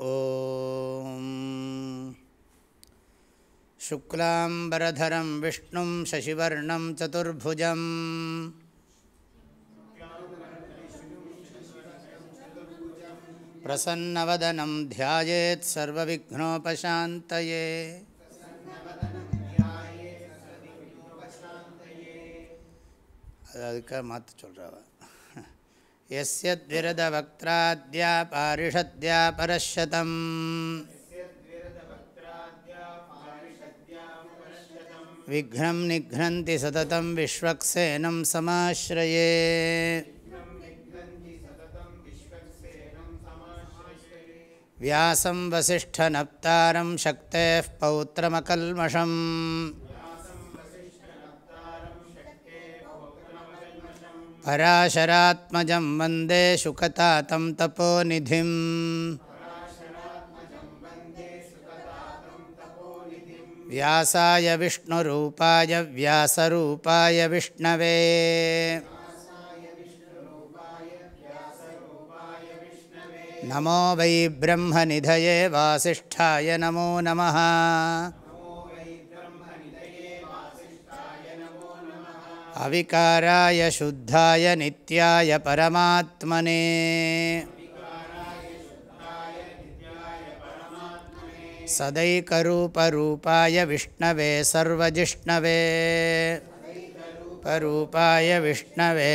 ॐ शुक्लाम्बरधरं विष्णुं शशिवर्णं चतुर्भुजम् प्रसन्नवदनं ध्यायेत् सर्वविघ्नोपशान्तये அதுக்காக மாற்ற சொல்கிறவ यस्यद्विरदवक्त्राद्या पारिषद्या परशतम् विघ्नं निघ्नन्ति सततं विश्वक्सेनं समाश्रये व्यासं वसिष्ठनप्तारं शक्तेः पौत्रमकल्मषम् पराशरात्मजं वन्दे शुकतातं तपोनिधिम्। व्यासाय विष्णुरूपाय व्यासरूपाय विष्णवे। नमो वै ब्रह्मनिधये वासिष्ठाय नमो नमः अविकाराय शुद्धाय नित्याय परमात्मने सदैकरूपरूपाय विष्णवे सर्वजिष्णवे परूपाय विष्णवे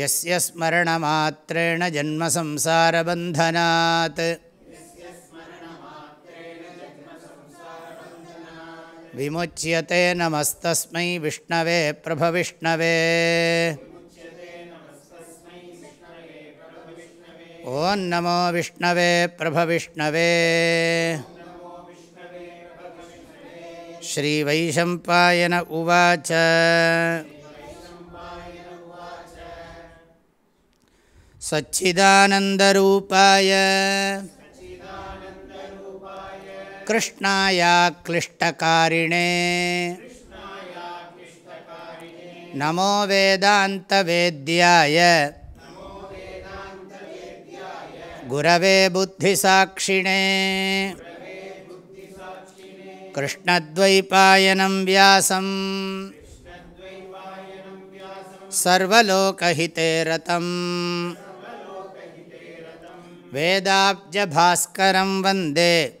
यस्य स्मरणमात्रेण जन्मसंसारबन्धनात् विमुच्यते नमस्तस्मै विष्णवे प्रभविष्णवे ॐ नमो विष्णवे प्रभविष्णवे श्रीवैशम्पायन उवाच सच्चिदानन्दरूपाय कृष्णायाक्लिष्टकारिणे नमो वेदान्तवेद्याय। गुरवे बुद्धिसाक्षिणे। कृष्णद्वैपायनं व्यासम् सर्वलोकहिते रतम्। वेदाब्जभास्करं वन्दे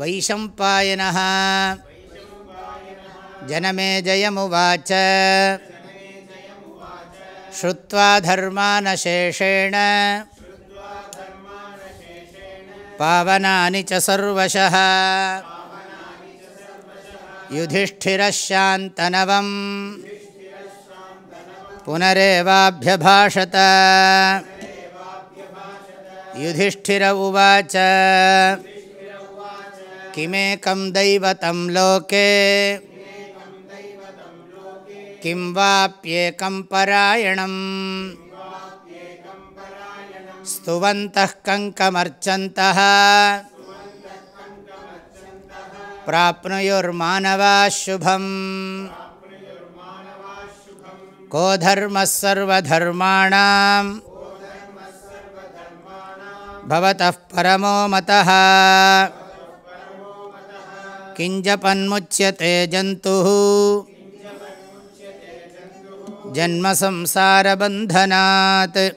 वैशम्पायनः जनमेजयमुवाच श्रुत्वा धर्मानशेषेण पावनानि च सर्वशः युधिष्ठिरः शान्तनवम् पुनरेवाभ्यभाषत युधिष्ठिर उवाच किमेकं दैवतं लोके? किं वाप्येकं परायणम् स्तुवन्तः कङ्कमर्चन्तः? प्राप्नुयुर्मानवाः शुभम् को धर्मः सर्वधर्माणां भवतः परमो मतः किञ्जपन्मुच्यते जन्तुः। जन्मसंसारबन्धनात्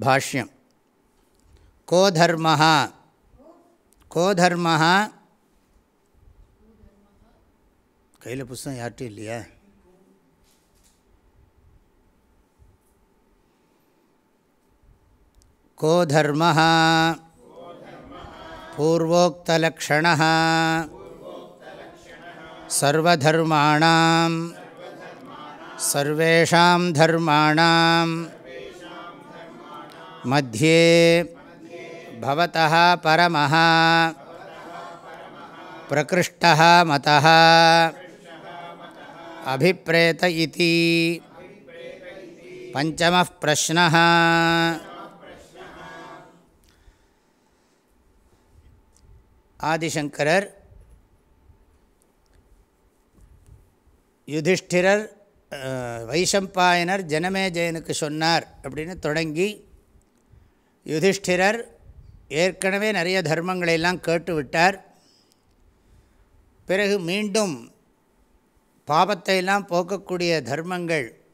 भाष्यं को धर्मः? को धर्मः? கையில் புஸ்தகம் யார்ட்டும் இல்லையா को धर्मः पूर्वोक्तलक्षणः सर्वधर्माणां सर्वेषां धर्माणां मध्ये भवतः परमः प्रकृष्टः मतः अभिप्रेत इति पञ्चमः प्रश्नः ஆதிசங்கரர் யுதிஷ்டிரர் வைஷம்பாயனர் ஜனமேஜயனுக்கு சொன்னார் அப்படின்னு தொடங்கி யுதிஷ்டிரர் ஏற்கனவே நிறைய தர்மங்களையெல்லாம் கேட்டுவிட்டார் பிறகு மீண்டும் பாபத்தையெல்லாம் போக்கக்கூடிய தர்மங்கள்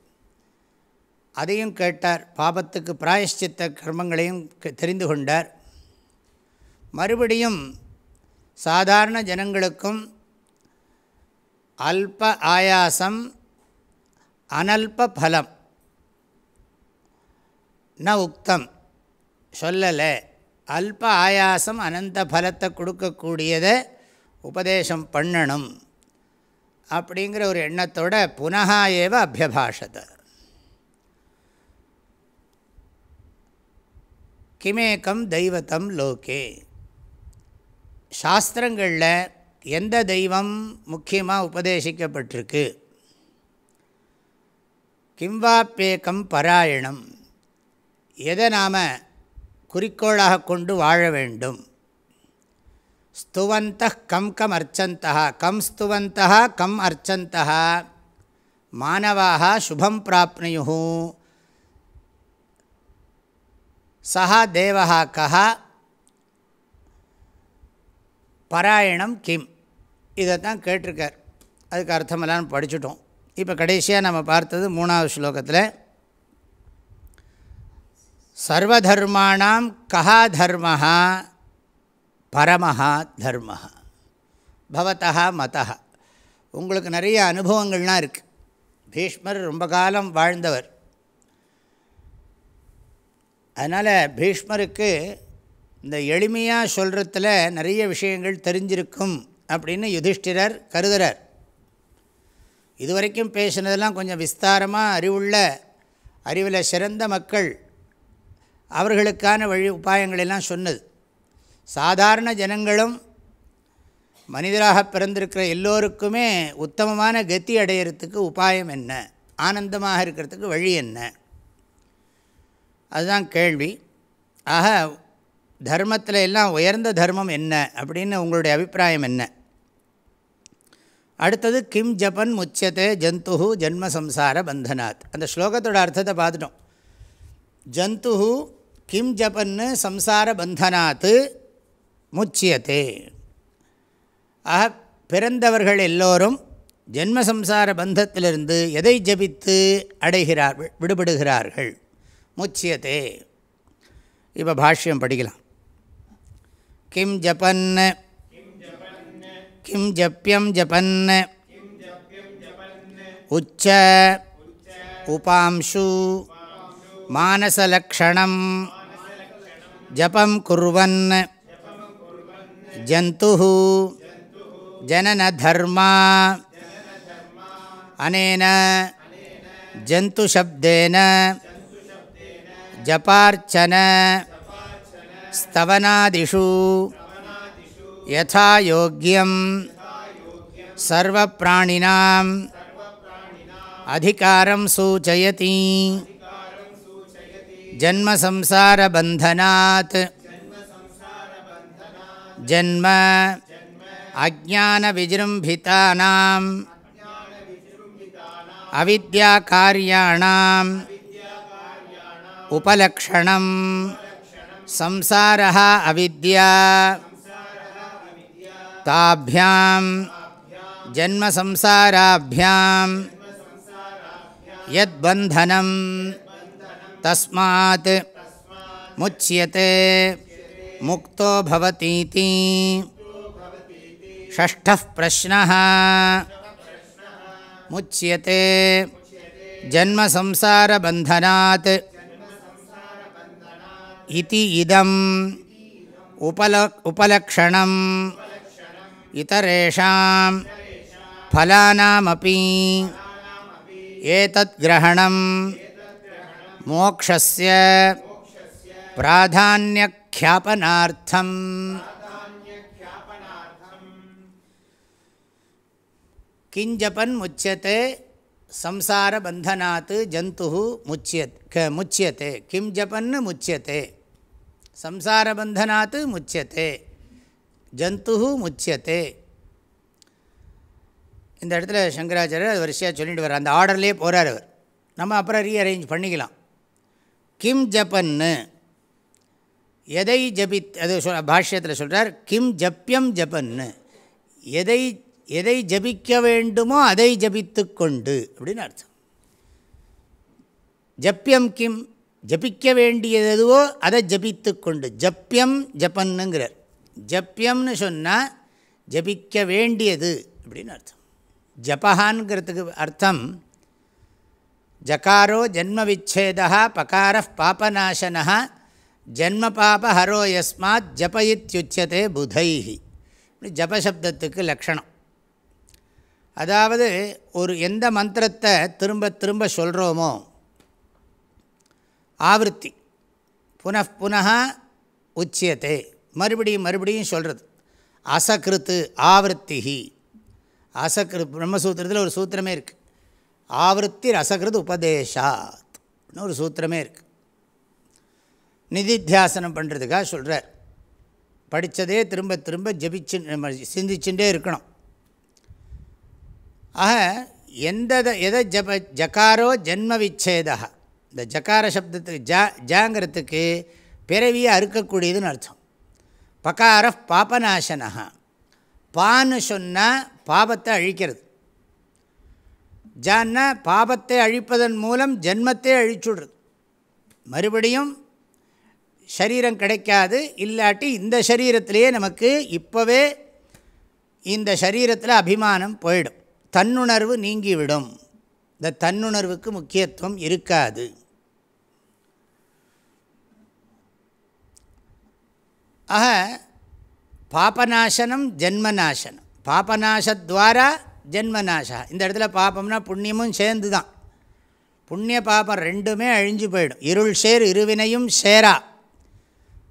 அதையும் கேட்டார். பாபத்துக்கு பிராயஷ்சித்த கர்மங்களையும் தெரிந்து கொண்டார். மறுபடியும் சாதாரண ஜனங்களுக்கும் அல்ப ஆயாசம் அனல்ப பலம். ந உக்தம். சொல்லலை. அல்ப ஆயாசம் அனந்த பலத்தை கொடுக்கக்கூடியதை உபதேசம் பண்ணணும். அப்படிங்கிற ஒரு எண்ணத்தோட புனகா ஏவ அபியபாஷத்தை கிமேக்கம் தெய்வத்தம் லோகே. சாஸ்திரங்களில் எந்த தெய்வம் முக்கியமாக உபதேசிக்கப்பட்டிருக்கு? கிம்வாப்பேக்கம் பராயணம். எதை நாம் குறிக்கோளாக கொண்டு வாழ வேண்டும்? ஸ்துவந்த கம் கம் அர்ச்சந்தா கம் ஸ்துவந்தா கம் அர்ச்சந்தா மாணவாக சுபம் பிராப்னுயு சா தேவா கஹா பராயணம் கிம். இதை தான் கேட்டிருக்கார். அதுக்கு அர்த்தமெல்லாம் படிச்சுட்டோம். இப்போ கடைசியாக நம்ம பார்த்தது மூணாவது ஸ்லோகத்தில் சர்வதர்மாணாம் கஹா தர்மஹா பரமஹா தர்ம பவத்தா மதா உங்களுக்கு நிறைய அனுபவங்கள்லாம் இருக்குது பீஷ்மர் ரொம்ப காலம் வாழ்ந்தவர். அதனால் பீஷ்மருக்கு இந்த எளிமையாக சொல்கிறதுல நிறைய விஷயங்கள் தெரிஞ்சிருக்கும் அப்படின்னு யுதிஷ்டிரர் கருதுகிறார் இதுவரைக்கும் பேசினதெல்லாம் கொஞ்சம் விஸ்தாரமாக அறிவுள்ள அறிவில் சிறந்த மக்கள் அவர்களுக்கான வழி உபாயங்களெல்லாம் சொன்னது. சாதாரண ஜனங்களும் மனிதராக பிறந்திருக்கிற எல்லோருக்குமே உத்தமமான கத்தி அடையிறதுக்கு உபாயம் என்ன? ஆனந்தமாக இருக்கிறதுக்கு வழி என்ன? அதுதான் கேள்வி. ஆக தர்மத்தில் எல்லாம் உயர்ந்த தர்மம் என்ன அப்படின்னு உங்களுடைய அபிப்பிராயம் என்ன? அடுத்தது கிம் ஜபன் முச்சதே ஜந்து ஜென்ம சம்சார பந்தனாத். அந்த ஸ்லோகத்தோட அர்த்தத்தை பார்த்துட்டோம். ஜந்து கிம் ஜபன்னு சம்சார பந்தனாத்து முச்சியத்தே ஆக பிறந்தவர்கள் எல்லோரும் ஜென்மசம்சார பந்தத்திலிருந்து எதை ஜபித்து அடைகிறார்கள் விடுபடுகிறார்கள்? முச்சியத்தே இப்போ பாஷ்யம் படிக்கலாம். கிம் ஜபன் கிம் ஜப்பியம் ஜபன் உச்ச உபாம்சு மானசலக்ஷணம் ஜபம் குர்வன் ஜந்து ஜனனதர்மா அனேன ஜந்துசப்தேன ஜபார்ச்சன ஸ்தவனாதிஷு யதா யோக்கியம் சர்வப்பிராணினாம் அதிகாரம் சூச்சயதி ஜன்மசம்சாரபந்தனாத் ஜன்ம அஜானவிஜృంభిதானாம் அவித்யாகாரியாணாம் உபலக்ஷணம் संसारः अविद्या ताभ्यां जन्मसंसाराभ्यां यद्बन्धनं तस्मात् मुच्यते मुक्तो भवतीति षष्ठः प्रश्नः मुच्यते जन्मसंसारबन्धनात् इति इदम् उपल उपलक्षणम् इतरेषां फलानामपि एतद्ग्रहणं मोक्षस्य प्राधान्यख्यापनार्थम् கிஞ்சபன் முச்சியத்தை சம்சார பந்தனாத் ஜந்து முச்சியத் க முச்சியத்தை கிம் ஜபன்னு முச்சியத்தை சம்சார பந்தனாத்து முச்சியத்தை. ஜந்து முச்சியத்தே. இந்த இடத்துல சங்கராச்சாரியர் அது வரிசையாக சொல்லிட்டு வர்றார். அந்த ஆர்டர்லேயே போகிறார் அவர். நம்ம அப்புறம் ரீஅரேஞ்ச் பண்ணிக்கலாம். கிம் ஜப்பன்னு. எதை ஜபித் அது சொ பாஷ்யத்தில் சொல்கிறார் கிம் ஜப்பியம் ஜப்பன்னு. எதை எதை ஜபிக்க வேண்டுமோ அதை ஜபித்து கொண்டு அப்படின்னு அர்த்தம். ஜப்பியம் கிம் ஜபிக்க வேண்டியது எதுவோ அதை ஜபித்து கொண்டு ஜப்பியம் ஜப்பன்னுங்கிறார் ஜப்பியம்னு சொன்னால் ஜபிக்க வேண்டியது அப்படின்னு அர்த்தம். ஜபஹான்ங்கிறதுக்கு அர்த்தம் ஜகாரோ ஜன்ம விச்சேதா பகார பாபநாசனா ஜன்ம பாப ஹரோ யஸ்மாத் ஜபயித்யுச்சதே புதைஹி. ஜபசப்தத்துக்கு லக்ஷணம் அதாவது ஒரு எந்த மந்திரத்தை திரும்ப திரும்ப சொல்கிறோமோ ஆவருத்தி. புனః புனः உச்சியத்தை மறுபடியும் மறுபடியும் சொல்கிறது அசகிருத்து ஆவருத்திஹி. அசகிரு பிரம்மசூத்திரத்தில் ஒரு சூத்திரமே இருக்குது ஆவருத்தி ரசகிருத் உபதேஷாத் ஒரு சூத்திரமே இருக்குது நிதித்தியாசனம் பண்ணுறதுக்காக சொல்கிறார் படித்ததே திரும்ப திரும்ப ஜபிச்சு நம்ம சிந்திச்சுட்டே இருக்கணும். ஆக எந்த எதை ஜப ஜகாரோ ஜென்ம விச்சேதா இந்த ஜக்கார சப்தத்துக்கு ஜா ஜாங்கிறதுக்கு பிறவியை அறுக்கக்கூடியதுன்னு அர்த்தம். பகார பாபநாசனா பான்னு சொன்னால் பாபத்தை அழிக்கிறது. ஜான்னா பாபத்தை அழிப்பதன் மூலம் ஜென்மத்தை அழிச்சுடுறது. மறுபடியும் சரீரம் கிடைக்காது இல்லாட்டி இந்த சரீரத்திலேயே நமக்கு இப்போவே இந்த சரீரத்தில் அபிமானம் போயிடும். தன்னுணர்வு நீங்கிவிடும். இந்த தன்னுணர்வுக்கு முக்கியத்துவம் இருக்காது. ஆக பாபநாசனம் ஜென்மநாசனம். பாபநாசத்வாரா ஜென்மநாசா. இந்த இடத்துல பாபம்னா புண்ணியமும் சேர்ந்து தான் புண்ணிய பாபம் ரெண்டுமே அழிஞ்சு போயிடும். இருள் சேர் இருவினையும் சேரா.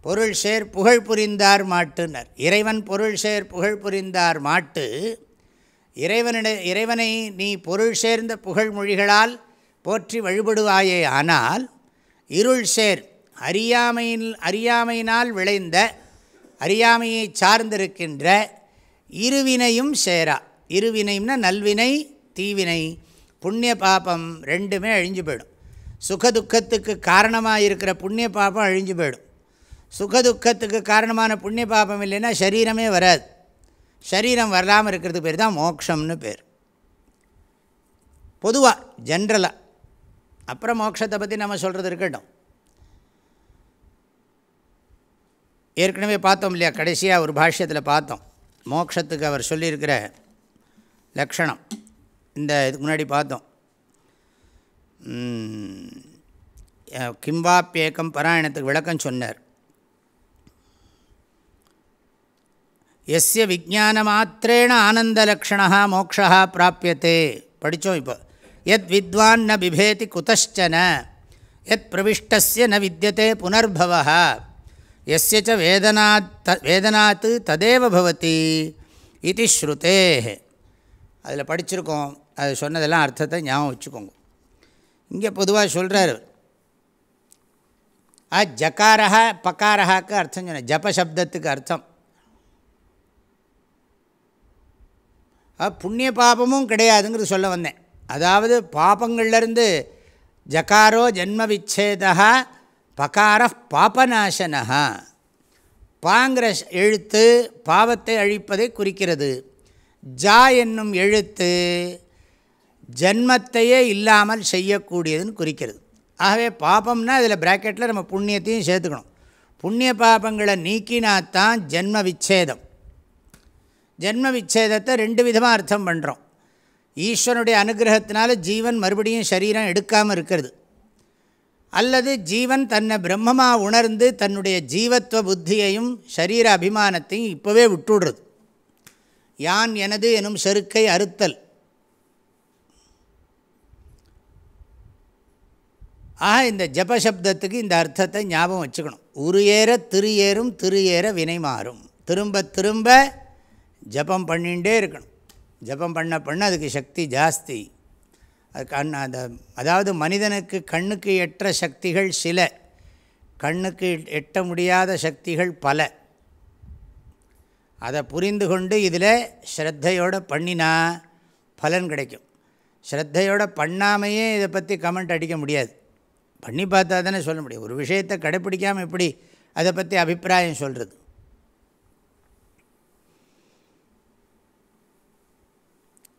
பொருள் சேர் புகழ் புரிந்தார் மாட்டுனர். இறைவன் பொருள் சேர் புகழ் புரிந்தார் மாட்டு. இறைவனிட இறைவனை நீ பொருள் சேர்ந்த புகழ் மொழிகளால் போற்றி வழிபடுவாயே ஆனால் இருள் சேர் அறியாமையில் அறியாமையினால் விளைந்த அறியாமையை சார்ந்திருக்கின்ற இருவினையும் சேரா. இருவினைம்னா நல்வினை தீவினை. புண்ணிய பாபம் ரெண்டுமே அழிஞ்சு போயிடும். சுகதுக்கத்துக்கு காரணமாக இருக்கிற புண்ணிய பாபம் அழிஞ்சு போயிடும். சுகதுக்கத்துக்கு காரணமான புண்ணிய பாபம் இல்லைன்னா சரீரமே வராது. சரீரம் வராமல் இருக்கிறது பேர் தான் மோக்ஷம்னு பேர். பொதுவாக ஜென்ரலாக அப்புறம் மோட்சத்தை பற்றி நம்ம சொல்கிறது இருக்கட்டும். ஏற்கனவே பார்த்தோம் இல்லையா? கடைசியாக ஒரு பாஷ்யத்தில் பார்த்தோம். மோக்ஷத்துக்கு அவர் சொல்லியிருக்கிற லக்ஷணம். இந்த இதுக்கு முன்னாடி பார்த்தோம். கிம்பாப்பியேக்கம் பராயணத்துக்கு விளக்கம் சொன்னார். எஸ்ய விஜான மாத்திரேண ஆனந்தலக்ஷணா மோக்ஷா பிராப்பியத்தே படித்தோம் இப்போ. எத் வித்வான் ந பிபேதி குதச்சன எத் பிரவிஷ்டஸ்ய ந வித்தியதே புனர்பவா எஸ்ய ச வேதனாத் வேதனாத் ததேவ பவதி இது ஸ்ருதே அதில் படிச்சிருக்கோம். அது சொன்னதெல்லாம் அர்த்தத்தை ஞாபகம் வச்சுக்கோங்க. இங்கே பொதுவாக சொல்கிறார் ஆ ஜக்காரா பக்காரஹாக்கு அர்த்தம் சொன்னேன் ஜபசப்தத்துக்கு அர்த்தம். புண்ணிய பாபமும் கிடையாதுங்கிறது சொல்ல வந்தேன். அதாவது பாபங்கள்லேருந்து ஜகாரோ ஜென்ம விச்சேதா பகார பாபநாசனா பாங்கிற எழுத்து பாவத்தை அழிப்பதை குறிக்கிறது. ஜா என்னும் எழுத்து ஜன்மத்தையே இல்லாமல் செய்யக்கூடியதுன்னு குறிக்கிறது. ஆகவே பாபம்னா இதில் ப்ராக்கெட்டில் நம்ம புண்ணியத்தையும் சேர்த்துக்கணும். புண்ணிய பாபங்களை நீக்கினாத்தான் ஜென்ம விச்சேதம். ஜென்ம விச்சேதத்தை ரெண்டு விதமாக அர்த்தம் பண்ணுறோம் ஈஸ்வரனுடைய அனுகிரகத்தினால ஜீவன் மறுபடியும் சரீரம் எடுக்காமல் இருக்கிறது. அல்லது ஜீவன் தன்னை பிரம்மமாக உணர்ந்து தன்னுடைய ஜீவத்துவ புத்தியையும் சரீர அபிமானத்தையும் இப்போவே விட்டுடுறது. யான் எனது எனும் செருக்கை அறுத்தல். ஆக இந்த ஜபசப்தத்துக்கு இந்த அர்த்தத்தை ஞாபகம் வச்சுக்கணும். உரு ஏற திரு ஏறும் திரு ஏற வினை மாறும். திரும்ப திரும்ப ஜபம் பண்ணிகிட்டே இருக்கணும். ஜபம் பண்ண பண்ண அதுக்கு சக்தி ஜாஸ்தி. கண் அந்த அதாவது மனிதனுக்கு கண்ணுக்கு எற்ற சக்திகள் சில. கண்ணுக்கு எட்ட முடியாத சக்திகள் பல. அதை புரிந்து கொண்டு இதில் ஸ்ரத்தையோடு பண்ணினா பலன் கிடைக்கும். ஸ்ரத்தையோடு பண்ணாமையே இதை பற்றி கமெண்ட் அடிக்க முடியாது. பண்ணி பார்த்தா தானே சொல்ல முடியும். ஒரு விஷயத்தை கடைப்பிடிக்காமல் எப்படி அதை பற்றி அபிப்பிராயம் சொல்கிறது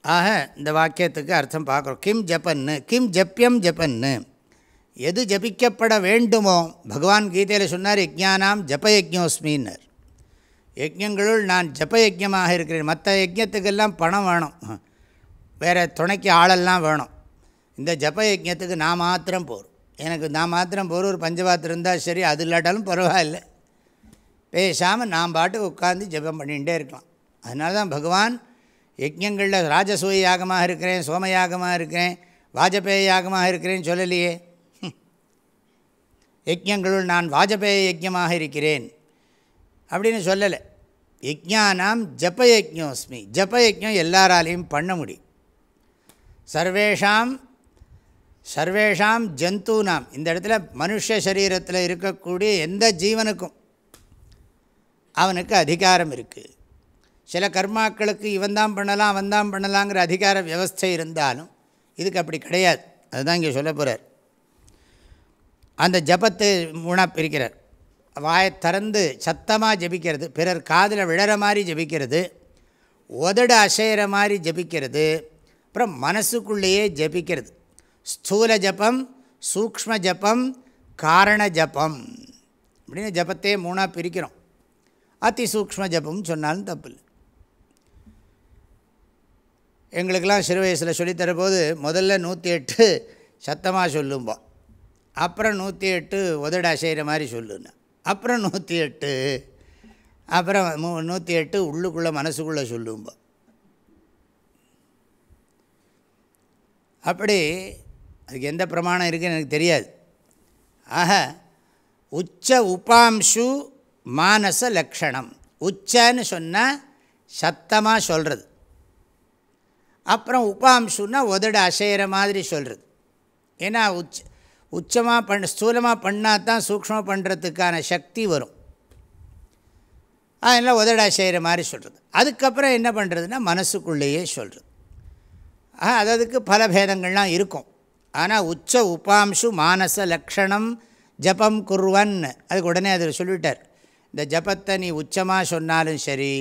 ஆக இந்த வாக்கியத்துக்கு அர்த்தம் பார்க்குறோம். கிம் ஜப்பன்னு கிம் ஜப்பியம் ஜப்பன்னு எது ஜபிக்கப்பட வேண்டுமோ பகவான் கீதையில் சொன்னார் யஜ்ஞானாம் ஜப யஜ்யங்களுள் நான் ஜப இருக்கிறேன். மற்ற யஜ்யத்துக்கெல்லாம் பணம் வேணும். வேறு துணைக்கு ஆளெல்லாம் வேணும். இந்த ஜப நான் மாத்திரம் போகிறோம் எனக்கு நான் மாத்திரம் போகிற ஒரு பஞ்சபாத்திரம் இருந்தால் சரி அது இல்லாட்டாலும் பரவாயில்ல. பேசாமல் நான் பாட்டு உட்காந்து ஜபம் பண்ணிகிட்டே இருக்கலாம். அதனால தான் பகவான் யஜ்யங்களில் ராஜசூய யாகமாக இருக்கிறேன் சோமயாகமாக இருக்கிறேன் வாஜபேய யாகமாக இருக்கிறேன்னு சொல்லலையே. யஜ்யங்களுள் நான் வாஜபேய யஜ்யமாக இருக்கிறேன் அப்படின்னு சொல்லலை. யஜ்ஞானாம் ஜப யஜ்ஞோஸ்மி எல்லாராலையும் பண்ண முடியும். சர்வேஷாம் சர்வேஷாம் ஜந்தூனாம். இந்த இடத்துல மனுஷ சரீரத்தில் இருக்கக்கூடிய எந்த ஜீவனுக்கும் அவனுக்கு அதிகாரம் இருக்குது சில கர்மாக்களுக்கு இவன் தான் பண்ணலாம் அவன் தான் பண்ணலாங்கிற அதிகார வியவஸ்தை இருந்தாலும் இதுக்கு அப்படி கிடையாது. அதுதான் இங்கே சொல்ல போகிறார் அந்த ஜபத்தை மூணாக பிரிக்கிறார். வாயை திறந்து சத்தமாக ஜபிக்கிறது பிறர் காதில் விழற மாதிரி ஜபிக்கிறது உதடு அசைகிற மாதிரி ஜபிக்கிறது அப்புறம் மனசுக்குள்ளேயே ஜபிக்கிறது. ஸ்தூல ஜபம் சூக்ம ஜபம் காரண ஜபம் அப்படின்னு ஜபத்தையே மூணாக பிரிக்கிறோம். அதி சூக்ம ஜபம் சொன்னாலும் தப்பு இல்லை எங்களுக்கெல்லாம் சிறு வயசில் சொல்லித்தரபோது முதல்ல நூற்றி எட்டு சத்தமாக சொல்லும்போம் அப்புறம் நூற்றி எட்டு உதட அசைகிற மாதிரி சொல்லுன்னு. அப்புறம் நூற்றி எட்டு அப்புறம் மூ நூற்றி எட்டு உள்ளுக்குள்ளே மனசுக்குள்ளே சொல்லும்போம் அப்படி அதுக்கு எந்த பிரமாணம் இருக்குன்னு எனக்கு தெரியாது. ஆக உச்ச உபாம்சு மானச லக்ஷணம். உச்சன்னு சொன்னால் சத்தமாக சொல்கிறது அப்புறம் உபாம்சுன்னா உதடு அசைகிற மாதிரி சொல்கிறது ஏன்னா உச்ச உச்சமாக பண்ண ஸ்தூலமாக பண்ணால் தான் சூக்ஷமாக பண்ணுறதுக்கான சக்தி வரும். அதெல்லாம் உதடு அசைகிற மாதிரி சொல்கிறது அதுக்கப்புறம் என்ன பண்ணுறதுன்னா மனசுக்குள்ளேயே சொல்கிறது அது அதுக்கு பல பேதங்கள்லாம் இருக்கும். ஆனால் உச்ச உபாம்சு மானச லக்ஷணம் ஜபம் குருவன். அதுக்கு உடனே அதில் சொல்லிவிட்டார் இந்த ஜபத்தை நீ உச்சமாக சொன்னாலும் சரி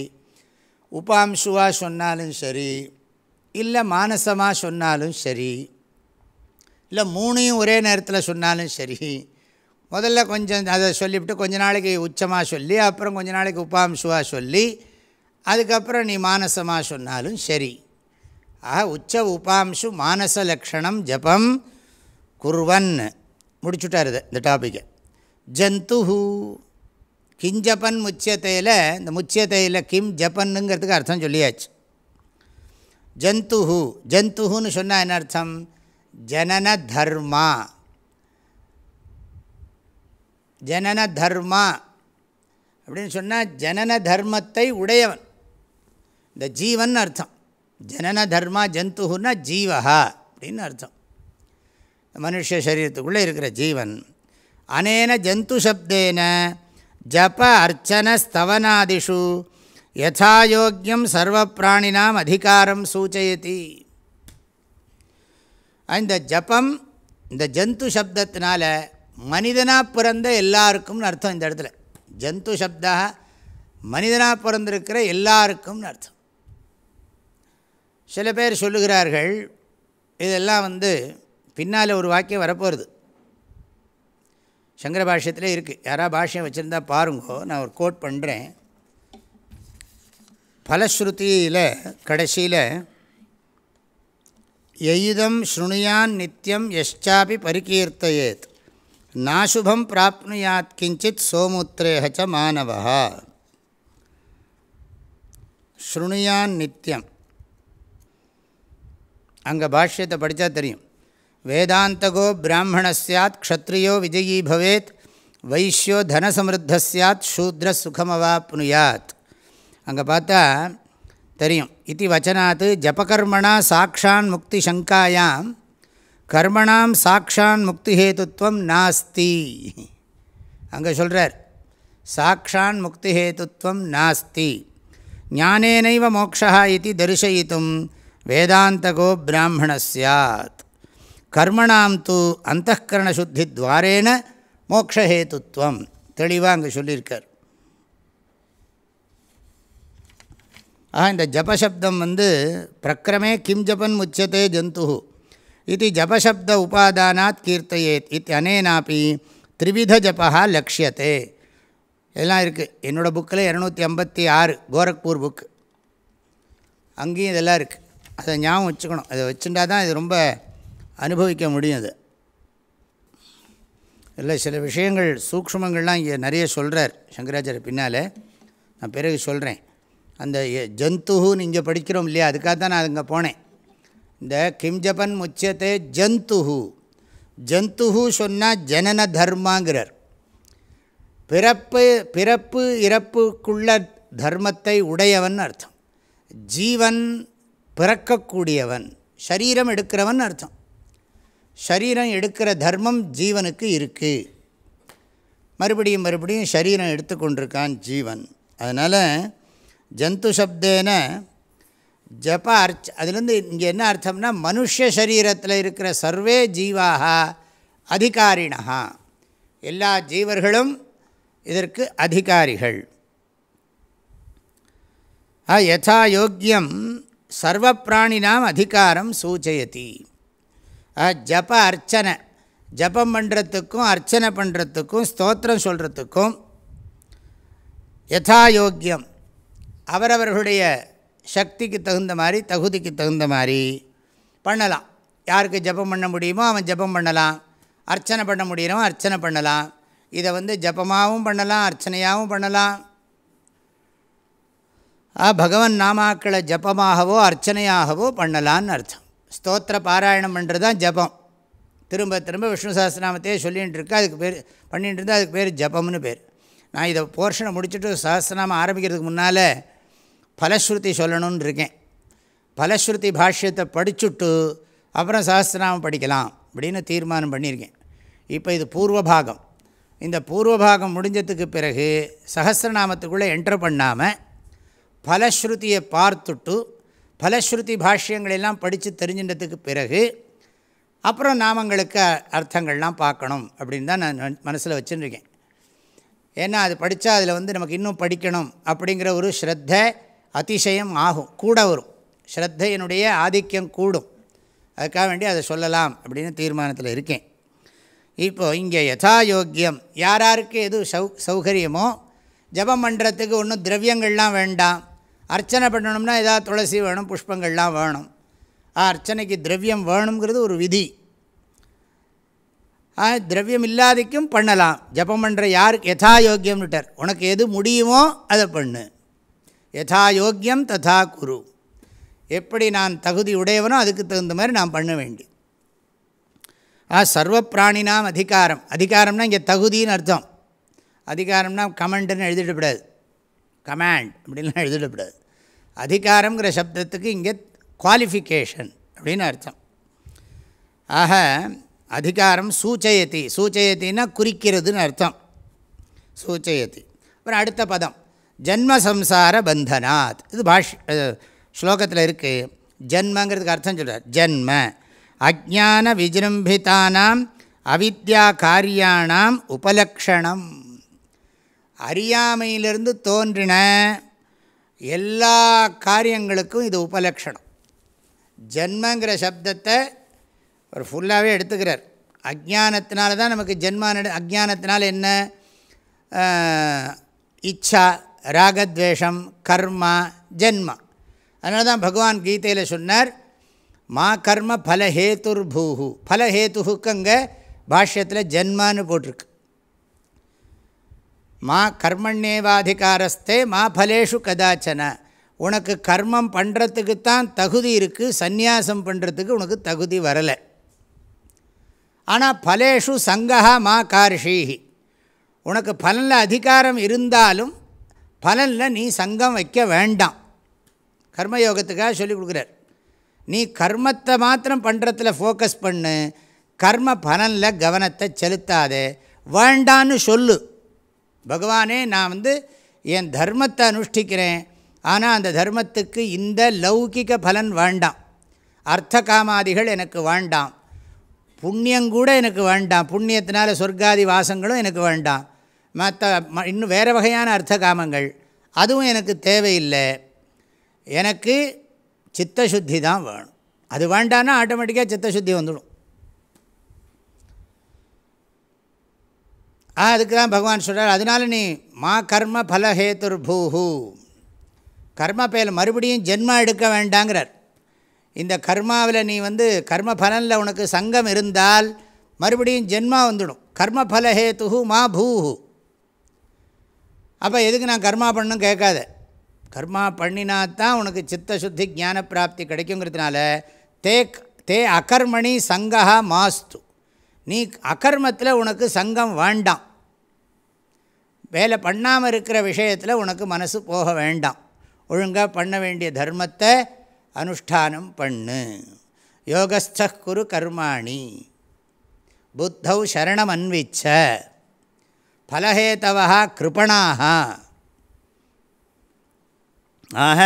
உபாம்சுவாக சொன்னாலும் சரி இல்லை மானசமாக சொன்னாலும் சரி இல்லை மூணையும் ஒரே நேரத்தில் சொன்னாலும் சரி முதல்ல கொஞ்சம் அதை சொல்லிவிட்டு கொஞ்ச நாளைக்கு உச்சமாக சொல்லி அப்புறம் கொஞ்ச நாளைக்கு உப்பாம்சுவாக சொல்லி அதுக்கப்புறம் நீ மானசமாக சொன்னாலும் சரி. ஆக உச்ச உபாம்சு மானச லக்ஷணம் ஜபம் குர்வன். முடிச்சுட்டார் இது இந்த டாப்பிக்கை ஜந்து கிஞ்சப்பன் முச்சியத்தையில் இந்த முச்சியத்தையில் கிம் ஜப்பன்னுங்கிறதுக்கு அர்த்தம் சொல்லியாச்சு. ஜந்துஹு. ஜந்துஹுன்னு சொன்னால் என்ன அர்த்தம்? ஜனன தர்மா. ஜனன தர்மா. அப்படின்னு சொன்னால் ஜனன தர்மத்தை உடையவன். இந்த ஜீவன் அர்த்தம். ஜனன தர்மா ஜந்துஹுன்னா ஜீவகா அப்படின்னு அர்த்தம். மனுஷ சரீரத்துக்குள்ளே இருக்கிற ஜீவன். அனேன ஜந்து சப்தேன ஜப அர்ச்சன ஸ்தவனாதிஷு. யதாயோக்கியம் சர்வ பிராணினாம் அதிகாரம் சூச்சயதி. இந்த ஜபம் இந்த ஜந்து சப்தத்தினால மனிதனாக பிறந்த எல்லாருக்கும்னு அர்த்தம் இந்த இடத்துல. ஜந்து சப்தா மனிதனாக பிறந்திருக்கிற எல்லாருக்கும்னு அர்த்தம். சில பேர் சொல்லுகிறார்கள் இதெல்லாம் வந்து பின்னால் ஒரு வாக்கியம் வரப்போகிறது சங்கர பாஷ்யத்திலே இருக்குது யாராவது பாஷ்யம் வச்சுருந்தா பாருங்கோ நான் ஒரு கோட் பண்ணுறேன் ஃபலஸ்ருதியில் கடைசியில் எயுதம் ஸ்ருணுயான் நித்தியம் எஷ்சாபி பரிகீர்த்தையேத் நாசுபம் பிராப்னுயாத் கிஞ்சித் சோமுத்திரேகச்ச மாணவா ஸ்ருணுயான் நித்தியம் அங்கே பாஷ்யத்தை படித்தா தெரியும். வேதாந்தகோ பிராமண சாத் க்ஷத்ரியோ விஜயீ பவேத் வைஷ்யோ தனசமிருத்த சாத் சூத்ர சுகமவாப்னுயாத். அங்கே பார்த்தா தெரியும். இது வச்சனாத்து ஜபகர்மணா சாட்சான் முக்தி சங்காயாம் கர்மணாம் சாட்சான் முக்தி ஹேத்துவம் நாஸ்தி. அங்கே சொல்கிறார் சாட்சான் முக்தி ஹேத்துவம் நாஸ்தி. ஞானேனைவ மோக்ஷா இது தரிசயித்தும் வேதாந்தகோ பிராமண சாத் கர்மணாம் தூ அந்தகரணசுத்தி துவாரேன மோக்ஷஹேத்துவம் தெளிவாக அங்கே சொல்லியிருக்கார். ஆக இந்த ஜபசப்தம் வந்து பிரக்கிரமே கிம் ஜபன் முச்சதே ஜந்து இது ஜபசப்த உபாதானாத் கீர்த்தையேத் இது அனேனாப்பி த்ரிவித ஜபா லக்ஷியத்தே எல்லாம் இருக்குது என்னோடய புக்கில் இரநூத்தி ஐம்பத்தி ஆறு கோரக்பூர் புக்கு அங்கேயும் இதெல்லாம் இருக்குது அதை ஞாபகம் வச்சுக்கணும். அதை வச்சுட்டா தான் இது ரொம்ப அனுபவிக்க முடியும் அது. இல்லை சில விஷயங்கள் சூக்ஷ்மங்கள்லாம் இங்கே நிறைய சொல்கிறார் சங்கராச்சாரிய பின்னால். நான் பிறகு சொல்கிறேன் அந்த ஜந்துன்னு இங்கே படிக்கிறோம் இல்லையா? அதுக்காக தான் நான் அங்கே போனேன். இந்த கிம் ஜபன் முச்சியத்தை ஜந்துஹு. ஜந்துஹு சொன்னால் ஜனன தர்மாங்கிறார். பிறப்பு பிறப்பு இறப்புக்குள்ள தர்மத்தை உடையவன் அர்த்தம். ஜீவன் பிறக்கக்கூடியவன் சரீரம் எடுக்கிறவன் அர்த்தம். சரீரம் எடுக்கிற தர்மம் ஜீவனுக்கு இருக்குது மறுபடியும் மறுபடியும் சரீரம் எடுத்துக்கொண்டிருக்கான் ஜீவன். அதனால் ஜந்து சப்தேன ஜப அர்ச்ச அதுலேருந்து இங்கே என்ன அர்த்தம்னா மனுஷ சரீரத்தில் இருக்கிற சர்வே ஜீவாக அதிகாரிணா எல்லா ஜீவர்களும் இதற்கு அதிகாரிகள். யதா யோக்கியம் சர்வ பிராணினாம் அதிகாரம் சூச்சயதி. ஜப அர்ச்சனை. ஜபம் பண்ணுறதுக்கும் அர்ச்சனை பண்ணுறதுக்கும் ஸ்தோத்திரம் சொல்கிறதுக்கும் யதா யோக்கியம் அவரவர்களுடைய சக்திக்கு தகுந்த மாதிரி தகுதிக்கு தகுந்த மாதிரி பண்ணலாம். யாருக்கு ஜபம் பண்ண முடியுமோ அவன் ஜபம் பண்ணலாம். அர்ச்சனை பண்ண முடியுமோ அர்ச்சனை பண்ணலாம். இதை வந்து ஜபமாகவும் பண்ணலாம் அர்ச்சனையாகவும் பண்ணலாம். பகவன் நாமாக்களை ஜபமாகவோ அர்ச்சனையாகவோ பண்ணலான்னு அர்த்தம். ஸ்தோத்திர பாராயணம் பண்ணுறது தான் ஜபம். திரும்ப திரும்ப விஷ்ணு சஹஸ்ரநாமத்தையே சொல்லிகிட்டு இருக்கு அதுக்கு பேர் பண்ணிகிட்டு இருந்தால் அதுக்கு பேர் ஜபம்னு பேர். நான் இதை போர்ஷனை முடிச்சுட்டு சஹஸ்ரநாமம் ஆரம்பிக்கிறதுக்கு முன்னால் ஃபலஸ்ருதி சொல்லணும்னு இருக்கேன் ஃபலஸ்ருதி பாஷ்யத்தை படிச்சுட்டு அப்புறம் சஹஸ்ரநாமம் படிக்கலாம் அப்படின்னு தீர்மானம் பண்ணியிருக்கேன். இப்போ இது பூர்வபாகம். இந்த பூர்வபாகம் முடிஞ்சதுக்கு பிறகு சஹஸ்ரநாமத்துக்குள்ளே என்டர் பண்ணாமல் ஃபலஸ்ருதியை பார்த்துட்டு ஃபலஸ்ருதி பாஷ்யங்களெல்லாம் படித்து தெரிஞ்சின்றதுக்கு பிறகு அப்புறம் நாமங்களுக்கு அர்த்தங்கள்லாம் பார்க்கணும் அப்படின்னு தான் நான் மனசில் வச்சுருக்கேன். ஏன்னா அது படித்தா அதில் வந்து நமக்கு இன்னும் படிக்கணும் அப்படிங்கிற ஒரு ஸ்ரத்தை அதிசயம் ஆகும் கூட வரும். ஸ்ரத்தையினுடைய ஆதிக்கம் கூடும். அதுக்காக வேண்டி அதை சொல்லலாம் அப்படின்னு தீர்மானத்தில் இருக்கேன். இப்போது இங்கே யதா யோக்கியம் யாராருக்கு எது சௌ சௌகரியமோ ஜபம் பண்ணுறதுக்கு ஒன்றும் திரவியங்கள்லாம் வேண்டாம். அர்ச்சனை பண்ணணும்னா ஏதாவது துளசி வேணும் புஷ்பங்கள்லாம் வேணும். அர்ச்சனைக்கு திரவியம் வேணுங்கிறது ஒரு விதி. திரவியம் இல்லாதிக்கும் பண்ணலாம். ஜபம் பண்ணுற யாருக்கு யதா யோக்கியம்னுட்டார் உனக்கு எது முடியுமோ அதை பண்ணு. யதா யோக்கியம் ததா குரு. எப்படி நான் தகுதி உடையவனோ அதுக்கு தகுந்த மாதிரி நான் பண்ண வேண்டி ஆ சர்வ பிராணினாம் அதிகாரம். அதிகாரம்னா இங்கே தகுதின்னு அர்த்தம். அதிகாரம்னா கமெண்ட்னு எழுதிடக்கூடாது கமாண்ட் அப்படின்லாம் எழுதிடக்கூடாது அதிகாரங்கிற சப்தத்துக்கு இங்கே குவாலிஃபிகேஷன் அப்படின்னு அர்த்தம். ஆக அதிகாரம் சூச்சயத்தி. சூச்சயத்தின்னா குறிக்கிறதுன்னு அர்த்தம். சூச்சயத்தி. அப்புறம் அடுத்த பதம். ஜென்மசம்சார பந்தனாத் இது பாஷ் ஸ்லோகத்தில் இருக்குது ஜென்மங்கிறதுக்கு அர்த்தம் சொல்கிறார் ஜன்ம. அஜான விஜృంభిதானாம் அவித்யா காரியானாம் உபலக்ஷணம். அறியாமையிலிருந்து தோன்றின எல்லா காரியங்களுக்கும் இது உபலக்ஷணம். ஜென்மங்கிற சப்தத்தை ஒரு ஃபுல்லாகவே எடுத்துக்கிறார். அஜானத்தினால தான் நமக்கு ஜென்மா நட என்ன? இச்சா ராகத்வேஷம் கர்மா ஜென்மா. அதனால தான் பகவான் கீதையில் சொன்னார் மா கர்ம ஃபலஹேத்துர் பூஹு. ஃபலஹேத்துக்கு அங்கே பாஷ்யத்தில் ஜென்மான்னு போட்டிருக்கு. மா கர்மண்யேவாதிகாரஸ்தே மா ஃபலேஷு கதாச்சன. உனக்கு கர்மம் பண்ணுறதுக்கு தான் தகுதி இருக்குது சந்நியாசம் பண்ணுறதுக்கு உனக்கு தகுதி வரலை. ஆனால் பலேஷு சங்கா மா கார்ஷீஹி. உனக்கு பலனில் அதிகாரம் இருந்தாலும் பலனில் நீ சங்கம் வைக்க வேண்டாம். கர்மயோகத்துக்காக சொல்லி கொடுக்குறார். நீ கர்மத்தை மாத்திரம் பண்ணுறதுல ஃபோக்கஸ் பண்ணு. கர்ம பலனில் கவனத்தை செலுத்தாதே. வேண்டான்னு சொல்லு. பகவானே நான் வந்து என் தர்மத்தை அனுஷ்டிக்கிறேன். ஆனால் அந்த தர்மத்துக்கு இந்த லௌகிக பலன் வேண்டாம். அர்த்த காமாதிகள் எனக்கு வேண்டாம். புண்ணியங்கூட எனக்கு வேண்டாம். புண்ணியத்தினால சொர்க்காதி வாசங்களும் எனக்கு வேண்டாம். மற்ற இன்னும் வேறு வகையான அர்த்த காமங்கள் அதுவும் எனக்கு தேவையில்லை. எனக்கு சித்தசுத்தி தான் வேணும். அது வேண்டான்னா ஆட்டோமேட்டிக்காக சித்தசுத்தி வந்துடும். ஆ அதுக்கு தான் பகவான் சொல்கிறார் அதனால நீ மா கர்ம பலஹேத்துர் பூஹு. கர்ம பேல மறுபடியும் ஜென்மா எடுக்க வேண்டாங்கிறார். இந்த கர்மாவில் நீ வந்து கர்ம பலனில் உனக்கு சங்கம் இருந்தால் மறுபடியும் ஜென்மா வந்துடும். கர்ம பலஹேத்துஹு மா பூஹூ. அப்போ எதுக்கு நான் கர்மா பண்ணணும் கேட்காத. கர்மா பண்ணினா தான் உனக்கு சித்த சுத்தி ஞான பிராப்தி கிடைக்குங்கிறதுனால தே தே அகர்மணி சங்கா மாஸ்து. நீ அகர்மத்தில் உனக்கு சங்கம் வேண்டாம். வேலை பண்ணாமல் இருக்கிற விஷயத்தில் உனக்கு மனசு போக வேண்டாம். ஒழுங்காக பண்ண வேண்டிய தர்மத்தை அனுஷ்டானம் பண்ணு. யோகஸ்த குரு கர்மாணி. புத்தௌ சரணம் அன்விச்ச பலஹேத்தவா கிருபணாக ஆக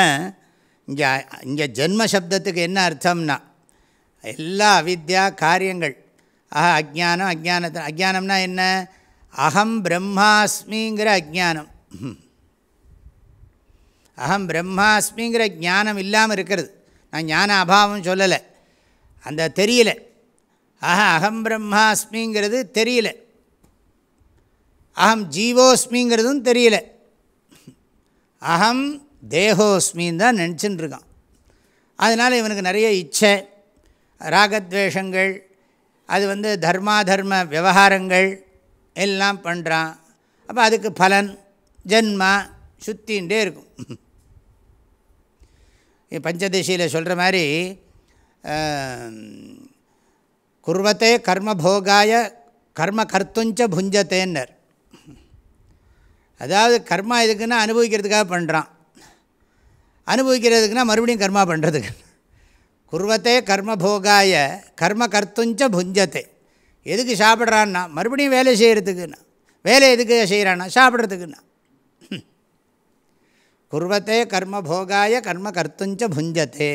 இங்கே இங்கே ஜென்ம சப்தத்துக்கு என்ன அர்த்தம்னா எல்லா அவித்யா காரியங்கள் ஆஹா அஜானம் அஜானத்தை அஜானம்னா என்ன? அகம் பிரம்மாஸ்மிங்கிற அஜானம் அகம் பிரம்மாஸ்மிங்கிற ஞானம் இல்லாமல் இருக்கிறது. நான் ஞான அபாவம் சொல்லலை. அந்த தெரியல. ஆஹா அகம் பிரம்மாஸ்மிங்கிறது தெரியல. அகம் ஜீவோஸ்மிங்கிறதும் தெரியல. அகம் தேகோஸ்மின்னு தான் நினச்சின்னு இருக்கான் அதனால் இவனுக்கு நிறைய இச்சை ராகத்வேஷங்கள் அது வந்து தர்மா தர்ம விவகாரங்கள் எல்லாம் பண்ணுறான் அப்போ அதுக்கு பலன் ஜென்மா சுத்தின்ண்டே இருக்கும். பஞ்சதிசையில் சொல்கிற மாதிரி குர்வத்தே கர்மபோகாய கர்ம கர்த்துஞ்ச புஞ்சத்தேன்னர். அதாவது கர்மா எதுக்குன்னா அனுபவிக்கிறதுக்காக பண்ணுறான் அனுபவிக்கிறதுக்குன்னா மறுபடியும் கர்மா பண்ணுறதுக்கு குர்வத்தே கர்மபோகாய கர்ம கர்த்துஞ்ச புஞ்சத்தை. எதுக்கு சாப்பிட்றான்னா மறுபடியும் வேலை செய்கிறதுக்குன்னா வேலை எதுக்கு செய்கிறான்னா சாப்பிட்றதுக்குன்னா. குர்வத்தே கர்மபோகாய கர்ம கர்த்துஞ்ச புஞ்சத்தே.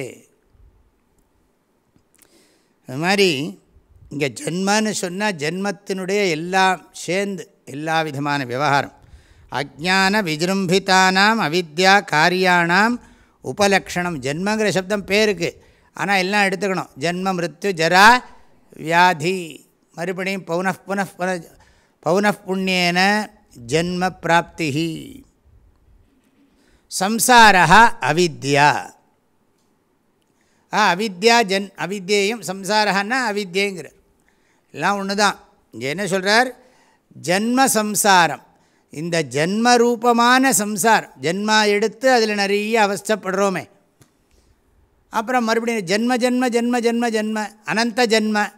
அது மாதிரி இங்கே ஜென்மன்னு சொன்னால் ஜென்மத்தினுடைய எல்லாம் சேர்ந்து எல்லா விதமான விவகாரம். அஜான விஜృంభిதானாம் அவித்யா காரியானாம் உபலக்ஷணம். ஜென்மங்கிற சப்தம் பேருக்கு. ஆனால் எல்லாம் எடுத்துக்கணும். ஜென்ம மிருத்யு ஜரா வியாதி மறுபடியும் பௌனః புனః புன பௌனః புண்ணியன ஜென்ம பிராப்தி சம்சாரா அவித்யா. ஆ அவித்யா ஜென் அவித்யேயும் சம்சாரன்னா அவித்யேங்கிறார் எல்லாம் ஒன்று தான் இங்கே என்ன சொல்கிறார் ஜென்ம சம்சாரம். இந்த ஜென்ம ரூபமான சம்சாரம் ஜென்மா எடுத்து அதில் நிறைய அவஸ்தப்படுறோமே. அப்புறம் மறுபடியும் ஜென்ம ஜென்ம ஜென்ம ஜென்ம ஜென்ம அனந்த ஜென்ம.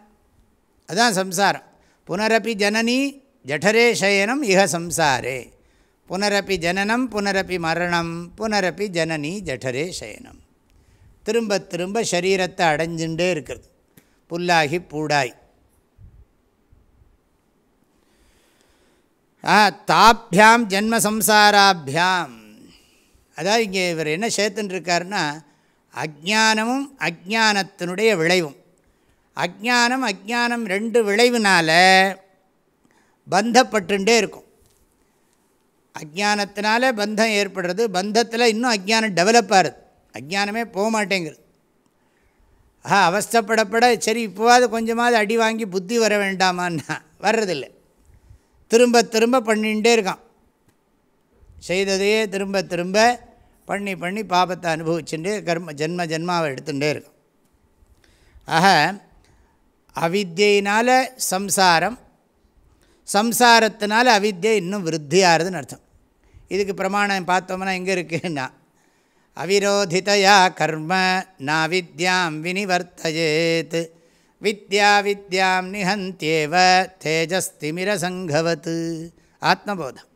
அதுதான் சம்சாரம். புனரப்பி ஜனனி ஜடரே சயனம் இக சம்சாரே. புனரப்பி ஜனனம் புனரப்பி மரணம் புனரப்பி ஜனனி ஜடரே சயனம் திரும்ப திரும்ப சரீரத்தை அடைஞ்சுட்டே இருக்கிறது. புல்லாகி பூடாய். தாப்பியாம் ஜென்மசம்சாராபியாம் அதாவது இங்கே இவர் என்ன சேர்த்துன்னு இருக்காருன்னா அஜானமும் அஜானத்தினுடைய விளைவும். அஜானம் அஜானம் ரெண்டு விளைவுனால் பந்தப்பட்டுண்டே இருக்கும். அஜானத்தினால பந்தம் ஏற்படுறது பந்தத்தில் இன்னும் அஜானம் டெவலப் ஆகுது அஜானமே போக மாட்டேங்கிறது ஆஹா அவஸ்தப்படப்பட சரி இப்போவாது கொஞ்சமாவது அடி வாங்கி புத்தி வர வேண்டாமான்னா வர்றதில்லை. திரும்ப திரும்ப பண்ணிகிட்டே இருக்கான். செய்ததையே திரும்ப திரும்ப பண்ணி பண்ணி பாபத்தை அனுபவிச்சுட்டு கர்ம ஜென்ம ஜென்மாவை எடுத்துகிட்டே இருக்கும் ஆக அவித்தியினால் சம்சாரம் சம்சாரத்தினால அவித்தியை இன்னும் விருத்தியாகிறதுன்னு அர்த்தம். இதுக்கு பிரமாணம் பார்த்தோம்னா எங்கே இருக்குன்னா அவிரோதிதையா கர்ம நாவித்யாம் வினிவர்த்தயேத்து வித்யா வித்யாம் நிஹந்தியேவ தேஜஸ்திமிரசங்கவத்து ஆத்மபோதம்.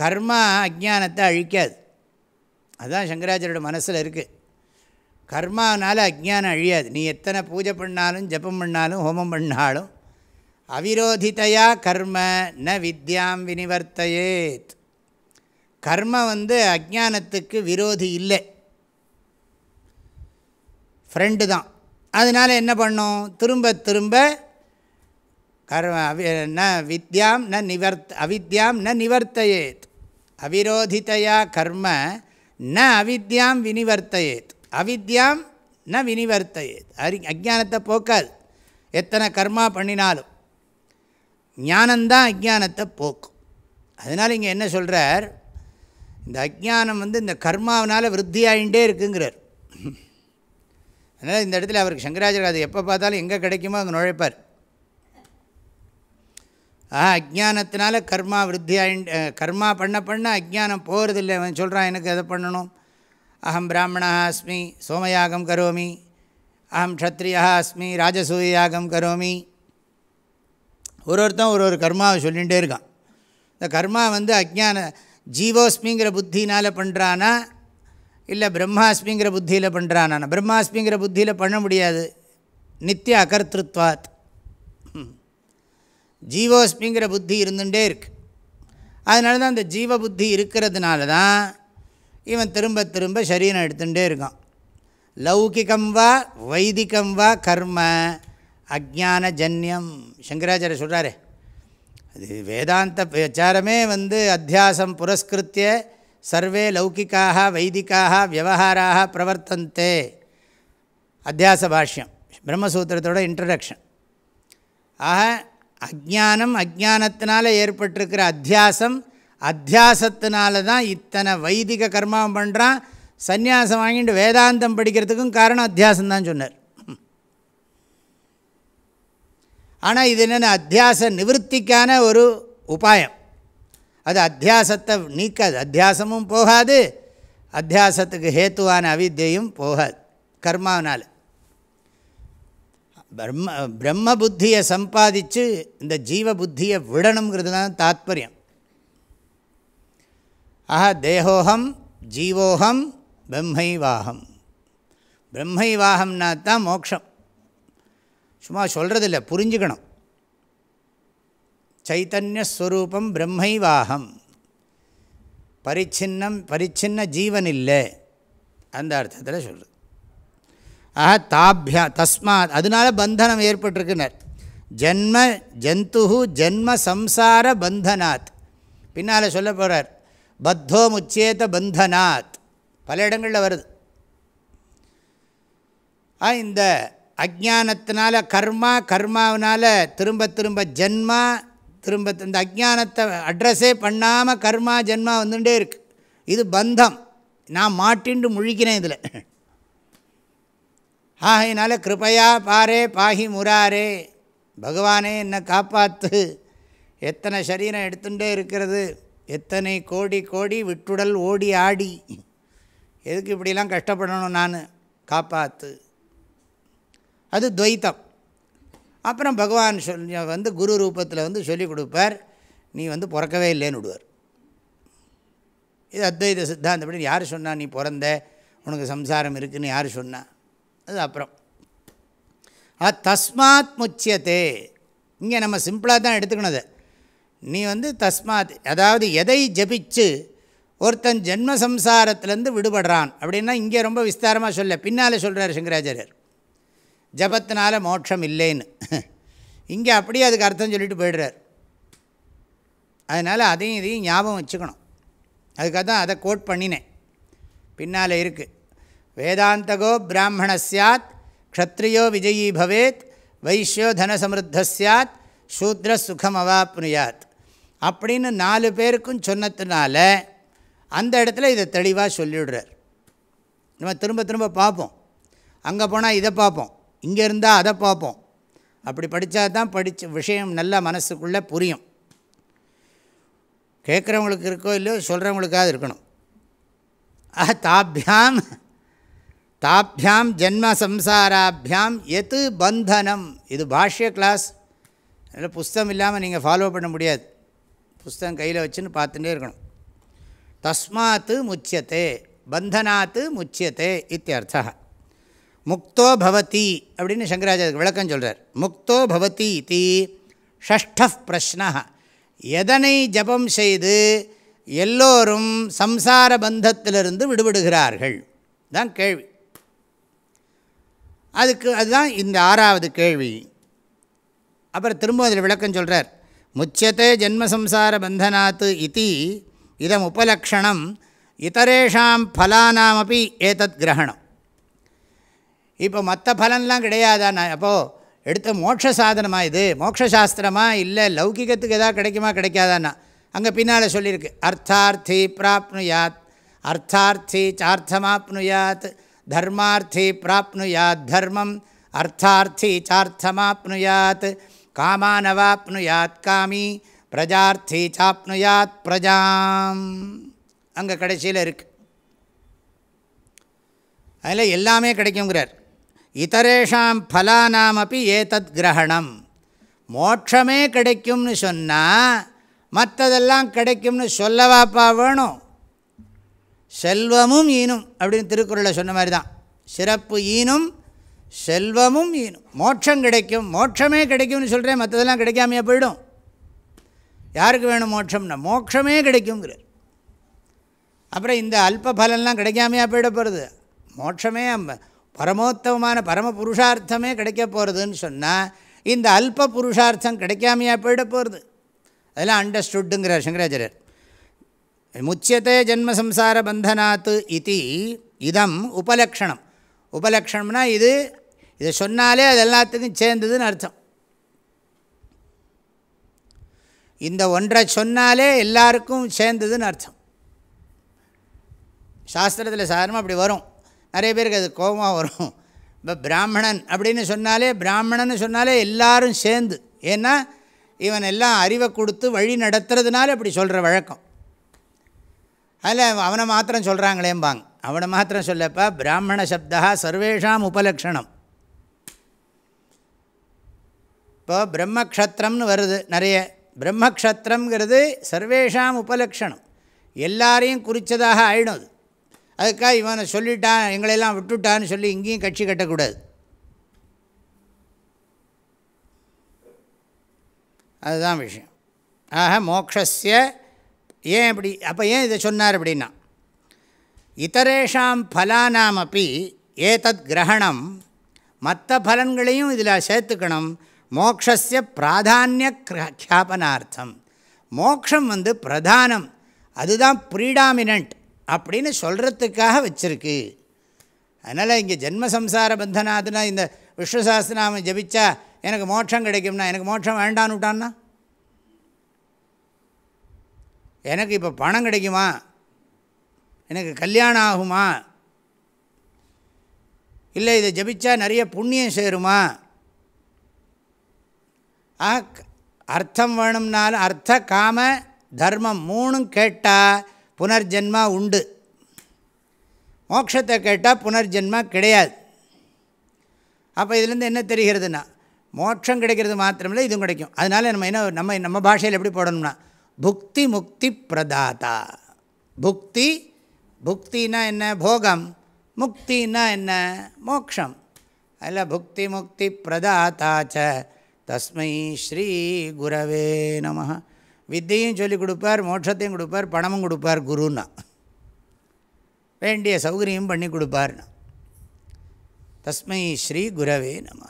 கர்மா அஜானத்தை அழிக்காது. அதுதான் சங்கராச்சாரியோட மனசில் இருக்குது கர்மானால் அஜ்ஞானம் அழியாது. நீ எத்தனை பூஜை பண்ணாலும் ஜபம் பண்ணாலும் ஹோமம் பண்ணாலும் அவிரோதிதையா கர்ம ந வித்யாம் வினிவர்த்தையேத். கர்ம வந்து அஜானத்துக்கு விரோதி இல்லை. ஃப்ரெண்டு தான். அதனால் என்ன பண்ணோம்? திரும்ப திரும்ப கர்ம அவி ந வித்யாம் ந நிவர்த் அவித்யாம் ந நிவர்த்தையேத். அவிரோதிதையா கர்ம ந அவித்யாம் வினிவர்த்தையேத். அவித்யாம் ந வினிவர்த்தையேத். அரி அஜானத்தை போக்காது. எத்தனை கர்மா பண்ணினாலும். ஞானந்தான் அஜானத்தை போக்கும். அதனால் இங்கே என்ன சொல்கிறார் இந்த அஜானம் வந்து இந்த கர்மாவனால் விருத்தியாயின்ண்டே இருக்குங்கிறார். அதனால் இந்த இடத்துல அவருக்கு சங்கராச்சாரியர் அது எப்போ பார்த்தாலும் எங்கே கிடைக்குமோ அங்கே நுழைப்பார். ஆ அஜானத்தினால கர்மா விருத்தியாயிண்ட் கர்மா பண்ண பண்ண அஜானம் போகிறதில்லை அவன் சொல்கிறான் எனக்கு எதை பண்ணணும். அகம் பிராமணா அஸ்மி சோமயாகம் கரோமி. அகம் க்ஷத்ரியா அஸ்மி ராஜசூய யாகம் கரோமி. ஒரு ஒருத்தன் ஒரு ஒரு கர்மாவை சொல்லிகிட்டே இருக்கான். இந்த கர்மா வந்து அஜ்ஞான ஜீவோஸ்மிங்கிற புத்தினால் பண்ணுறான்னா இல்லை பிரம்மாஸ்மிங்கிற புத்தியில் பண்ணுறானா பிரம்மாஸ்மிங்கிற புத்தியில் பண்ண முடியாது. நித்திய அகர்த்திருத்வாத் ஜீவோஸ்மிங்கிற புத்தி இருந்துகிட்டே இருக்கு. அதனால தான் அந்த ஜீவ புத்தி இருக்கிறதுனால தான் இவன் திரும்ப திரும்ப சரீரம் எடுத்துகிட்டே இருக்கான். லௌகிகம் வா வைதிகம் வா கர்ம அஜானஜன்யம் சங்கராச்சாரிய சொல்கிறாரு அது வேதாந்த விசாரமே வந்து அத்தியாசம் புரஸ்கிருத்திய சர்வே லௌகிக்காக வைதிக்காக விவகாராக பிரவர்த்தந்தே. அத்தியாச பாஷ்யம். பிரம்மசூத்திரத்தோட இன்ட்ரடக்ஷன் ஆக அஜானம் அஜானத்தினால ஏற்பட்டிருக்கிற அத்தியாசம் அத்தியாசத்தினால தான் இத்தனை வைதிக கர்மாவும் பண்ணுறான் சந்யாசம் வாங்கிட்டு வேதாந்தம் படிக்கிறதுக்கும் காரணம் அத்தியாசம் தான் சொன்னார். ஆனால் இது என்னென்ன அத்தியாச நிவர்த்திக்கான ஒரு உபாயம். அது அத்தியாசத்தை நீக்காது. அத்தியாசமும் போகாது. அத்தியாசத்துக்கு ஹேத்துவான அவித்தியும் போகாது. கர்மாவனால். பிரம்ம பிரம்ம புத்தியை சம்பாதிச்சு இந்த ஜீவ புத்தியை விடணுங்கிறது தான் தாத்பரியம். ஆஹா தேகோகம் ஜீவோகம் பிரம்மைவாகம் பிரம்மைவாகம்னா தான் மோக்ஷம். சும்மா சொல்கிறதில்ல புரிஞ்சுக்கணும். சைத்தன்யஸ்வரூபம் பிரம்மைவாகம் பரிச்சின்னம் பரிச்சின்ன ஜீவன் இல்லை அந்த அர்த்தத்தில் சொல்கிறது ஆஹா தாபியா தஸ்மாத் அதனால பந்தனம் ஏற்பட்டிருக்குனர். ஜென்ம ஜந்து ஜென்ம சம்சார பந்தனாத். பின்னால் சொல்ல போகிறார் பத்தோ முச்சேத பந்தனாத். பல இடங்களில் வருது. ஆ இந்த அஜானத்தினால கர்மா கர்மாவனால் திரும்ப திரும்ப ஜென்மா திரும்ப இந்த அஜானத்தை அட்ரஸே பண்ணாமல் கர்மா ஜென்மா வந்துட்டே இருக்கு. இது பந்தம். நான் மாட்டின்று முழிக்கிறேன் இதில். ஆகையினால கிருபையா பாரே பாகி முராரே பகவானே என்னை காப்பாற்று எத்தனை சரீரம் எடுத்துகிட்டே இருக்கிறது. எத்தனை கோடி கோடி விட்டுடல் ஓடி ஆடி. எதுக்கு இப்படிலாம் கஷ்டப்படணும் நான்? காப்பாற்று அது துவைத்தம். அப்புறம் பகவான் சொல் வந்து குரு ரூபத்தில் வந்து சொல்லிக் கொடுப்பார். நீ வந்து பிறக்கவே இல்லைன்னு விடுவார். இது அத்வைத சித்தாந்தப்படி யார் சொன்னா நீ பிறந்த? உனக்கு சம்சாரம் இருக்குதுன்னு யார் சொன்னா? அது அப்புறம். ஆ தஸ்மாத் முச்சியத்தே இங்கே நம்ம சிம்பிளாக தான் எடுத்துக்கணும் அதை. நீ வந்து தஸ்மாத் அதாவது எதை ஜபிச்சு ஒருத்தன் ஜென்ம சம்சாரத்திலேருந்து விடுபடுறான் அப்படின்னா இங்கே ரொம்ப விஸ்தாரமாக சொல்ல பின்னால் சொல்கிறார் சங்கராச்சாரியர். ஜபத்தினால மோட்சம் இல்லைன்னு. இங்கே அப்படியே அதுக்கு அர்த்தம் சொல்லிட்டு போய்டுறார். அதனால் அதையும் இதையும் ஞாபகம் வச்சுக்கணும். அதுக்காக தான் அதை கோட் பண்ணினேன். பின்னால் இருக்குது வேதாந்தகோ பிராமண சாத் க்ஷத்ரியோ விஜயீ பவேத் வைஷ்யோ தனசமிருத்த சாத் சூத்ர சுகம் அவாப்னுயாத் அப்படின்னு நாலு பேருக்கும் சொன்னதுனால அந்த இடத்துல இதை தெளிவாக சொல்லிவிடுறார் நம்ம திரும்ப திரும்ப பார்ப்போம். அங்கே போனால் இதை பார்ப்போம். இங்கே இருந்தால் அதை பார்ப்போம். அப்படி படித்தா தான் படித்த விஷயம் நல்லா மனசுக்குள்ளே புரியும். கேட்குறவங்களுக்கு இருக்கோ இல்லையோ சொல்கிறவங்களுக்காக இருக்கணும். ஆஹ் தாபியாம் தாபியாம் ஜென்ம சம்சாராபியாம் எது பந்தனம்? இது பாஷ்ய கிளாஸ் அதில் புஸ்தகம் இல்லாமல் நீங்கள் ஃபாலோ பண்ண முடியாது. புஸ்தகம் கையில் வச்சுன்னு பார்த்துட்டே இருக்கணும். தஸ்மாத்து முச்சியத்தே பந்தனாத்து முச்சியத்தே இத்தியர்த்தா முக்தோ பவதி அப்படின்னு சங்கராச்சாரியர் விளக்கம் சொல்கிறார் முக்தோ பவதி இது ஷஷ்ட பிரஷ்னா எதனை ஜபம் செய்து எல்லோரும் சம்சார பந்தத்திலிருந்து விடுபடுகிறார்கள்? தான் கேள்வி. அதுக்கு அதுதான் இந்த ஆறாவது கேள்வி. அப்புறம் திரும்ப அதில் விளக்கம் சொல்கிறார் முச்சியத்தை ஜென்மசம்சார பந்தனாத்து இது இதம் உபலக்ஷணம் இதரேஷாம் ஃபலானாமப்பி ஏதத் கிரகணம். இப்போ மற்ற பலன்லாம் கிடையாதாண்ணா அப்போது எடுத்த மோட்ச சாதனமாக இது? மோட்சசாஸ்திரமா இல்லை லௌகிகத்துக்கு எதாவது கிடைக்குமா கிடைக்காதாண்ணா அங்கே பின்னால் சொல்லியிருக்கு. அர்த்தார்த்தி பிராப்னுயாத் அர்த்தார்த்தி சார்த்தமாப்னுயாத் தர்மார்த்தி பிராப்னுயாத் தர்மம் அர்த்தார்த்தி சார்த்தமாப்னுயாத் காமானவாப்னுயாத் காமி பிரஜார்த்தி சாப்னுயாத் பிரஜாம். அங்கே கடைசியில் இருக்குது அதில் எல்லாமே கிடைக்குங்கிறார் இதரேஷாம் ஃபலானாமப்பி ஏதத் கிரகணம். மோட்சமே கிடைக்கும்னு சொன்னால் மற்றதெல்லாம் கிடைக்கும்னு சொல்லவாப்பா வேணும். செல்வமும் ஈனும் அப்படின்னு திருக்குறளை சொன்ன மாதிரி தான் சிறப்பு ஈனும் செல்வமும் ஈனும். மோட்சம் கிடைக்கும் மோட்சமே கிடைக்கும்னு சொல்கிறேன் மற்றதெல்லாம் கிடைக்காமையே போயிடும். யாருக்கு வேணும் மோட்சம்னா மோட்சமே கிடைக்குங்கிற அப்புறம் இந்த அல்ப பலன்லாம் கிடைக்காமையா போயிட போகிறது மோட்சமே பரமோத்தமமான பரம புருஷார்த்தமே கிடைக்க போகிறதுன்னு சொன்னால் இந்த அல்ப புருஷார்த்தம் கிடைக்காமையா போயிட போகிறது அதெல்லாம் அண்டர்ஸ்டுட்டுங்கிறார் சங்கராச்சாரியர். முச்சியத்தை ஜென்மசம்சார பந்தனாத்து இது இதம் உபலக்ஷணம். உபலக்ஷணம்னா இது இதை சொன்னாலே அது எல்லாத்துக்கும் சேர்ந்ததுன்னு அர்த்தம். இந்த ஒன்றை சொன்னாலே எல்லாருக்கும் சேர்ந்ததுன்னு அர்த்தம். சாஸ்திரத்தில் சாதாரணமாக அப்படி வரும். நிறைய பேருக்கு அது கோபமாக வரும். இப்போ பிராமணன் அப்படின்னு சொன்னாலே பிராமணன்னு சொன்னாலே எல்லாரும் சேர்ந்து. ஏன்னா இவன் எல்லாம் அறிவை கொடுத்து வழி நடத்துறதுனால அப்படி சொல்கிற வழக்கம். அதில் அவனை மாத்திரம் சொல்கிறாங்களேம்பாங்க அவனை மாத்திரம் சொல்லப்பா பிராமண சப்தா சர்வேஷாம் உபலக்ஷணம். இப்போ பிரம்மக்ஷத்திரம்னு வருது நிறைய. பிரம்மக்ஷத்திரங்கிறது சர்வேஷாம் உபலக்ஷணம். எல்லாரையும் குறித்ததாக ஆயிடும் அது. அதுக்காக இவனை சொல்லிட்டான் எங்களையெல்லாம் விட்டுட்டான்னு சொல்லி இங்கேயும் கட்சி கட்டக்கூடாது. அதுதான் விஷயம். ஆக மோக்ஷஸ்ய ஏன் இப்படி அப்போ ஏன் இதை சொன்னார் அப்படின்னா இதரேஷாம் ஃபலானாம் அப்படி ஏதத் கிரகணம் மற்ற பலன்களையும் இதில் சேர்த்துக்கணும். மோக்ஷஸ்ய பிராதானிய கியாபனார்த்தம் மோக்ஷம் வந்து பிரதானம். அதுதான் ப்ரீடாமினண்ட் அப்படின்னு சொல்கிறதுக்காக வச்சுருக்கு. அதனால் இங்கே ஜென்மசம்சார பந்தனாதுனா இந்த விஸ்வசாஸ்திரநாம ஜபிச்சா எனக்கு மோட்சம் கிடைக்கும்னா எனக்கு மோட்சம் வேண்டான்னு விட்டான்னா? எனக்கு இப்போ பணம் கிடைக்குமா? எனக்கு கல்யாணம் ஆகுமா? இல்லை இதை ஜபிச்சா நிறைய புண்ணியம் சேருமா? ஆ அர்த்தம் வேணும்னாலும் அர்த்த காம தர்மம் மூணும் கேட்டால் புனர்ஜென்மா உண்டு. மோட்சத்தை கேட்டால் புனர்ஜென்மா கிடையாது. அப்போ இதுலேருந்து என்ன தெரிகிறதுனா மோட்சம் கிடைக்கிறது மாத்திரமில்லை இதுவும் கிடைக்கும். அதனால் நம்ம என்ன நம்ம நம்ம பாஷையில் எப்படி போடணும்னா புக்தி முக்தி பிரதாதா. புக்தி புக்தினா என்ன? போகம். முக்தினா என்ன? மோக்ஷம். அதில் புக்தி முக்தி பிரதாத்தாச்ச தஸ்மை ஸ்ரீ குரவே நம வித்தையும் சொல்லிக் கொடுப்பார் மோட்சத்தையும் கொடுப்பார் பணமும் கொடுப்பார் குருன்னா. வேண்டிய சௌகரியம் பண்ணி கொடுப்பார்னா. தஸ்மை ஸ்ரீ குரவே நம.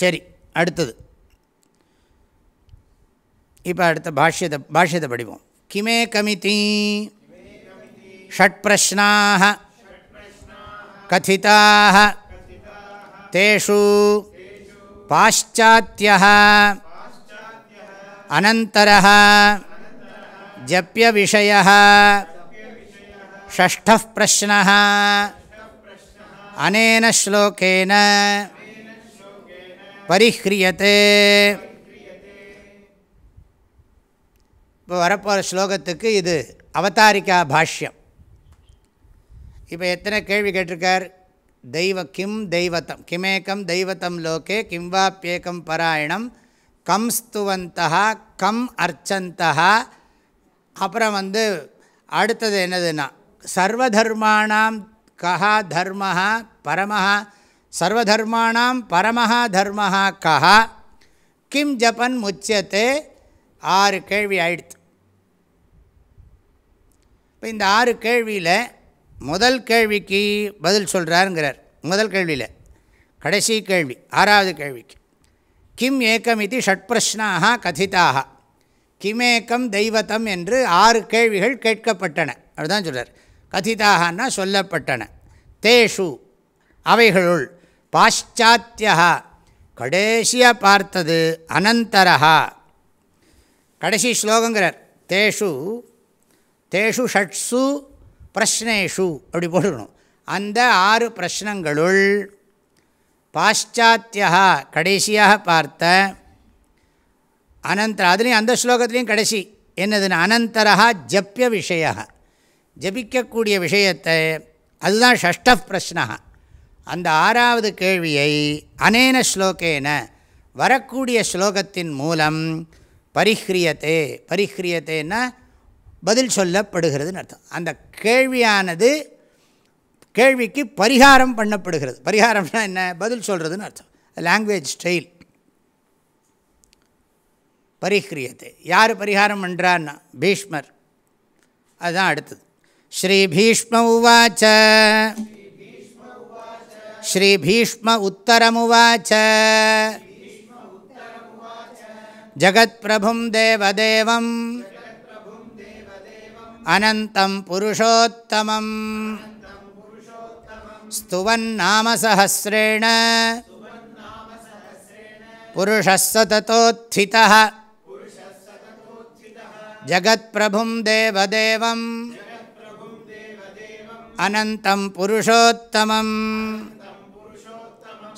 சரி அடுத்தது. இப்போ அடுத்த பாஷ்யத்தை பாஷ்யத்தை படிப்போம். கிமே கமிதி. ஷட்பிரஸ்னாக கதிதாக தேஷு. பாஷ்சாத்தியா अनन्तरः जप्यविषयः षष्ठः प्रश्नः अनेन श्लोकेन परिह्रियते இப்போ வரப்போகிற ஸ்லோகத்துக்கு இது அவதாரிக்கா பாஷ்யம் இப்போ எத்தனை கேள்வி கேட்டிருக்கார் தெய்வ கிம் தெய்வத்தம் கிமேக்கம் தெய்வத்தம் லோகே கிம் வாப்பியேக்கம் பராயணம் கம் ஸ்துவந்தா கம் அர்ச்சந்தா அப்புறம் வந்து அடுத்தது என்னதுன்னா சர்வதர்மாணாம் கஹா தர்மஹா பரமஹா சர்வதர்மாணாம் பரமஹா தர்மஹா கஹா. கிம் ஜபன் முச்சியத்தே ஆறு கேள்வி ஆயிடுத்து. இப்போ இந்த ஆறு கேள்வியில் முதல் கேள்விக்கு பதில் சொல்கிறாருங்கிறார் முதல் கேள்வியில் கடைசி கேள்வி ஆறாவது கேள்விக்கு. கிம் ஏக்கம் இது ஷட் பிரஷ்னாக கதிதாக கிமேக்கம் தெய்வத்தம் என்று ஆறு கேள்விகள் கேட்கப்பட்டன. அப்படிதான் சொல்கிறார் கதிதாகனா சொல்லப்பட்டன. தேஷு அவைகளுள் பாশ্চাத்தியா கடைசியாக பார்த்தது அனந்தரா கடைசி ஸ்லோகங்கிறார். தேஷு தேஷு ஷட்ஸு பிரஷ்னேஷு அப்படி போட்டுக்கணும். அந்த ஆறு பிரஷ்னங்களுள் பாশ্চাத்தியா கடைசியாக பார்த்த அனந்தர அதுலேயும் அந்த ஸ்லோகத்துலேயும் கடைசி என்னதுன்னு அனந்தரா ஜப்பிய விஷய ஜபிக்கக்கூடிய விஷயத்தை அதுதான் ஷஷ்ட பிரஷ்னா அந்த ஆறாவது கேள்வியை அனேன ஸ்லோகேன வரக்கூடிய ஸ்லோகத்தின் மூலம் பரிஹ்ரியத்தே பரிஹ்ரியத்தேன்னா பதில் சொல்லப்படுகிறதுன்னு அர்த்தம் அந்த கேள்வியானது கேள்விக்கு பரிகாரம் பண்ணப்படுகிறது. பரிகாரம்னா என்ன? பதில் சொல்கிறதுன்னு அர்த்தம். லாங்குவேஜ் ஸ்டைல் பரிஹ்ரியத்தை. யார் பரிகாரம் பண்ணுறான்னா பீஷ்மர். அதுதான் அடுத்தது. ஸ்ரீபீஷ்ம உவாச்ச. ஸ்ரீபீஷ்ம உத்தரமுவாச்ச ஜகத்பிரபும் தேவதேவம். அனந்தம் புருஷோத்தமம். स्तुवन्नामसहस्रेण पुरुषः सततोत्थितः जगत्प्रभुं देवदेवम् अनन्तं पुरुषोत्तमम्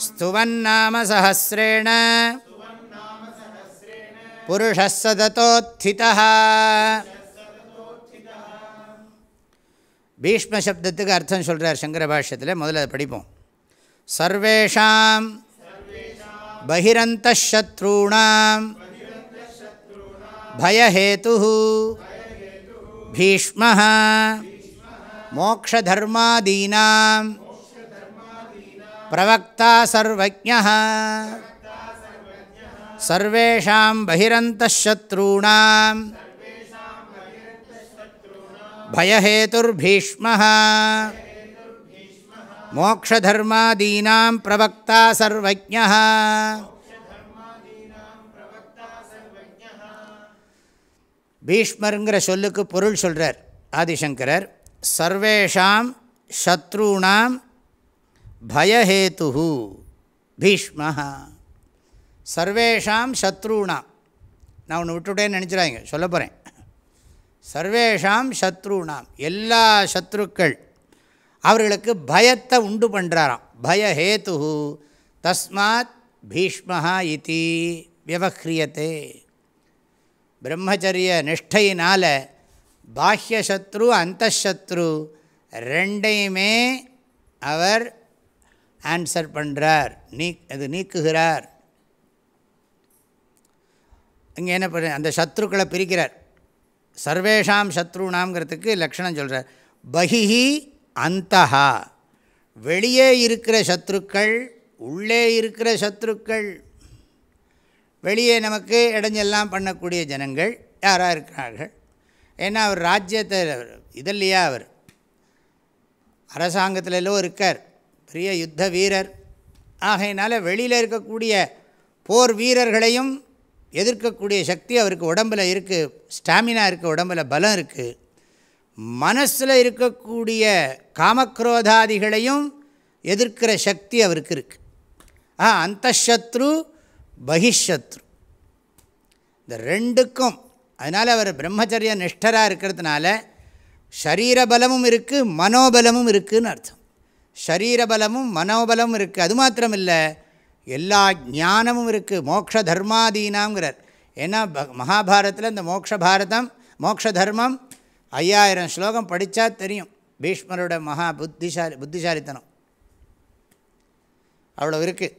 स्तुवन्नामसहस्रेण पुरुषः सततोत्थितः பீஷ்ம சப்தத்துக்கு அர்த்தம் சொல்கிறார் சங்கர பாஷ்யத்தில். முதல்ல அதை படிப்போம். சர்வேஷாம் பகிரந்தசத்ரூணாம் பயஹேது பீஷ்ம மோக்ஷதர்மாதீனாம் பிரவக்தா சர்வஜ சர்வேஷாம் பகிரந்தசத்ரூணாம் भयहेतुर्भीष्मः मोक्षधर्मादीनां प्रवक्ता सर्वज्ञः பீஷ்மருங்கிற சொல்லுக்கு பொருள் சொல்கிறார் ஆதிசங்கரர் சர்வேஷாம் சத்ருணாம் பயஹேத்து பீஷ்ம சர்வேஷாம் சத்ருணாம் நான் ஒன்று விட்டுவிட்டேன்னு நினச்சிடாங்க சொல்ல போகிறேன் சர்வேஷாம் சத்ருணாம் எல்லா சத்ருக்கள் அவர்களுக்கு பயத்தை உண்டு பண்ணுறாராம் பயஹேத்து தஸ்மாத் பீஷ்மஹா இத்தி வியவஹ்ரியத்தே பிரம்மச்சரிய நிஷ்டையினால் பாஹ்யசத்ரு அந்தசத்ரு ரெண்டையுமே அவர் ஆன்சர் பண்ணுறார் நீ அது நீக்குகிறார். இங்கே என்ன பண்ண அந்த சத்ருக்களை பிரிக்கிறார். சர்வேஷாம் சத்ருணாம்ங்கிறதுக்கு லக்ஷணம் சொல்கிறார் பகிஹி அந்தஹா. வெளியே இருக்கிற சத்ருக்கள் உள்ளே இருக்கிற சத்ருக்கள். வெளியே நமக்கு இடைஞ்செல்லாம் பண்ணக்கூடிய ஜனங்கள் யாராக இருக்கிறார்கள்? ஏன்னா அவர் ராஜ்யத்தை இதல்லையா அவர்? அரசாங்கத்திலோ இருக்கார். பெரிய யுத்த வீரர். ஆகையினால வெளியில் இருக்கக்கூடிய போர் வீரர்களையும் எதிர்க்கக்கூடிய சக்தி அவருக்கு உடம்பில் இருக்குது ஸ்டாமினா இருக்குது உடம்பில் பலம் இருக்குது மனசில் இருக்கக்கூடிய காமக்ரோதாதிகளையும் எதிர்க்கிற சக்தி அவருக்கு இருக்குது ஆ அந்தசத்ரு பகிஷத்ரு. இந்த ரெண்டுக்கும் அதனால் அவர் பிரம்மச்சரிய நிஷ்டராக இருக்கிறதுனால ஷரீரபலமும் இருக்குது மனோபலமும் இருக்குதுன்னு அர்த்தம். ஷரீரபலமும் மனோபலமும் இருக்குது அது மாத்திரம் இல்லை எல்லா ஞானமும் இருக்குது மோக்ஷ தர்மாதீனாங்கிறார் ஏன்னா மகாபாரத்தில் இந்த மோக்ஷ பாரதம் மோக்ஷ தர்மம் ஐயாயிரம் ஸ்லோகம் படித்தா தெரியும். பீஷ்மரோட மகா புத்திசாலி புத்திசாலித்தனம். அவ்வளோ இருக்குது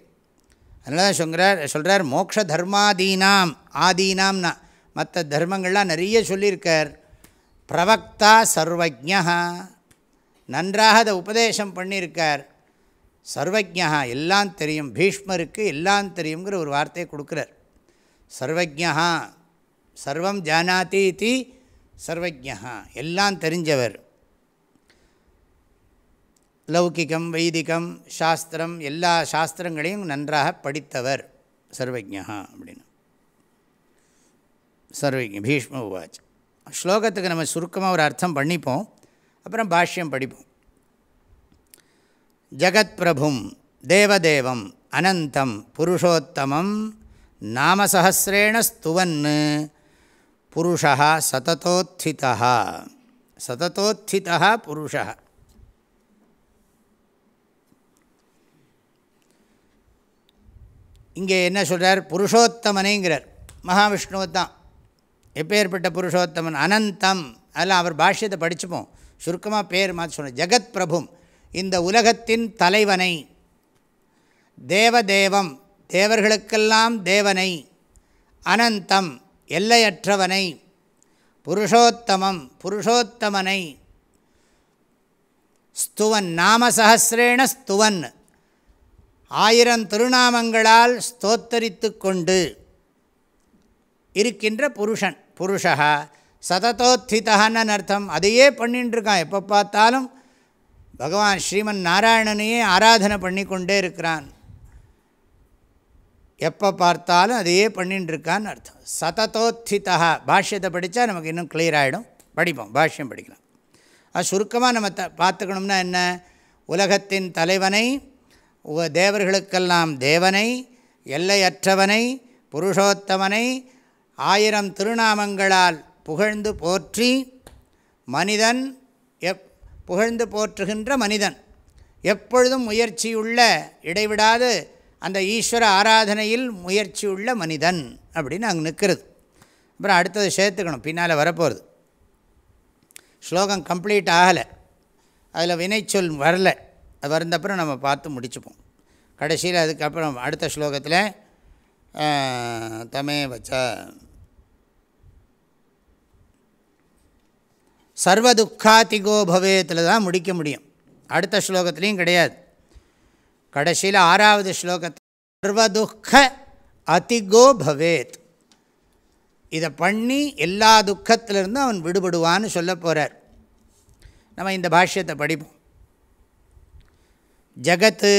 அதனால தான் சொல்கிறார் சொல்கிறார் மோக்ஷ தர்மாதீனாம் ஆதீனாம்னா. மற்ற தர்மங்கள்லாம் நிறைய சொல்லியிருக்கார். பிரவக்தா சர்வஜா நன்றாக அதை உபதேசம் பண்ணியிருக்கார். சர்வஜா எல்லாம் தெரியும். பீஷ்மருக்கு எல்லாம் தெரியுங்கிற ஒரு வார்த்தையை கொடுக்குறார். சர்வஜா சர்வம் ஜானாதி இது சர்வஜா எல்லாம் தெரிஞ்சவர். லௌகிகம் வைதிகம் சாஸ்திரம் எல்லா சாஸ்திரங்களையும் நன்றாக படித்தவர் சர்வஜா அப்படின்னு. சர்வஜ பீஷ்ம உவாச். ஸ்லோகத்துக்கு நம்ம சுருக்கமாக ஒரு அர்த்தம் பண்ணிப்போம். அப்புறம் பாஷ்யம் படிப்போம். ஜகத்பிரபும் தேவதேவம் அனந்தம் புருஷோத்தமம் நாமசஹசிரேண ஸ்துவன் புருஷா சததோத்திதா சததோத்திதா புருஷா இங்கே என்ன சொல்கிறார் புருஷோத்தமனைங்கிறார். மகாவிஷ்ணுவை தான். எப்பேற்பட்ட புருஷோத்தமன்? அனந்தம். அதெல்லாம் அவர் பாஷ்யத்தை படிச்சுப்போம். சுருக்கமாக பேர் மாற்றி சொன்னார் ஜெகத் பிரபும் இந்த உலகத்தின் தலைவனை. தேவதேவம் தேவர்களுக்கெல்லாம் தேவனை. அனந்தம் எல்லையற்றவனை. புருஷோத்தமம் புருஷோத்தமனை. ஸ்துவன் நாமசகசிரேண ஸ்துவன். ஆயிரம் திருநாமங்களால் ஸ்தோத்தரித்து கொண்டு இருக்கின்ற புருஷன் புருஷா சததோத்திதான்னு அர்த்தம். அதையே பண்ணிட்டுருக்கான் எப்போ பார்த்தாலும் பகவான் ஸ்ரீமன் நாராயணனையே ஆராதனை பண்ணி கொண்டே இருக்கிறான். எப்போ பார்த்தாலும் அதையே பண்ணிட்டுருக்கான்னு அர்த்தம். சததோத்திதா. பாஷ்யத்தை படித்தா நமக்கு இன்னும் கிளியர் ஆகிடும் படிப்போம் பாஷ்யம் படிக்கலாம். அது சுருக்கமாக நம்ம த பார்த்துக்கணும்னா என்ன? உலகத்தின் தலைவனை தேவர்களுக்கெல்லாம் தேவனை எல்லையற்றவனை புருஷோத்தமனை ஆயிரம் திருநாமங்களால் புகழ்ந்து போற்றி மனிதன் புகழ்ந்து போற்றுகின்ற மனிதன். எப்பொழுதும் முயற்சியுள்ள இடைவிடாது அந்த ஈஸ்வர ஆராதனையில் முயற்சியுள்ள மனிதன் அப்படின்னு அங்கே நிற்கிறது. அப்புறம் அடுத்தது சேர்த்துக்கணும் பின்னால் வரப்போகிறது ஸ்லோகம் கம்ப்ளீட் ஆகலை. அதில் வினைச்சொல் வரல. அது வந்தப்புறம் நம்ம பார்த்து முடிச்சுப்போம். கடைசியில் அதுக்கப்புறம் அடுத்த ஸ்லோகத்தில் தமே வச்ச சர்வதுக்காதிகோ பவேத்தில் தான் முடிக்க முடியும். அடுத்த ஸ்லோகத்துலேயும் கிடையாது. கடைசியில் ஆறாவது ஸ்லோகத்தில் சர்வதுக்க அதிகோ பவேத். இதை பண்ணி எல்லா துக்கத்திலிருந்தும் அவன் விடுபடுவான்னு சொல்ல போகிறார் நம்ம இந்த பாஷ்யத்தை படிப்போம். ஜகத்து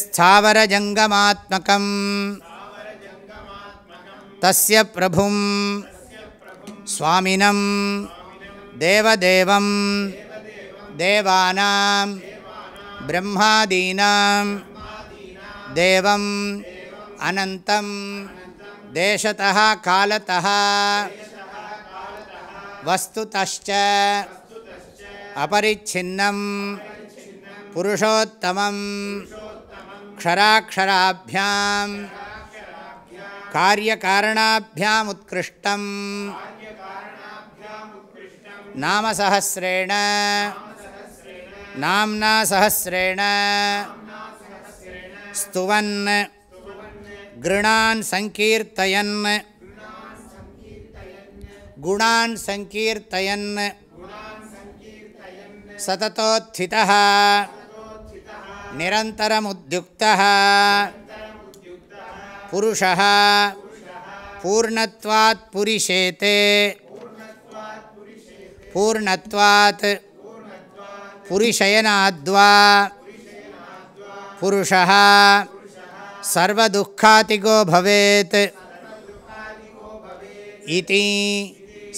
ஸ்தாவரஜங்கமாத்மகம் தஸ்ய பிரபும். சுவாமினம். தேவதேவம் தேவானாம் பிரம்மாதீனாம் தேவம் அனந்தம் தேசத்தः காலத்தः वस्तुतश्च अपरिच्छिन्नं पुरुषोत्तमं क्षराक्षराभ्यां कार्यकारणाभ्यामुत्कृष्टम् नामसहस्रेण नाम्ना सहस्रेण स्तुवन् गृणान् सङ्कीर्तयन् गुणान् सङ्कीर्तयन् सततोत्थितः निरन्तरमुद्युक्तः पुरुषः पूर्णत्वात् पुरिशेते பூர்ணத்வாத் புரிஷயனாத்வா புருஷः சர்வதுக்காதிகோ பவேத் இதி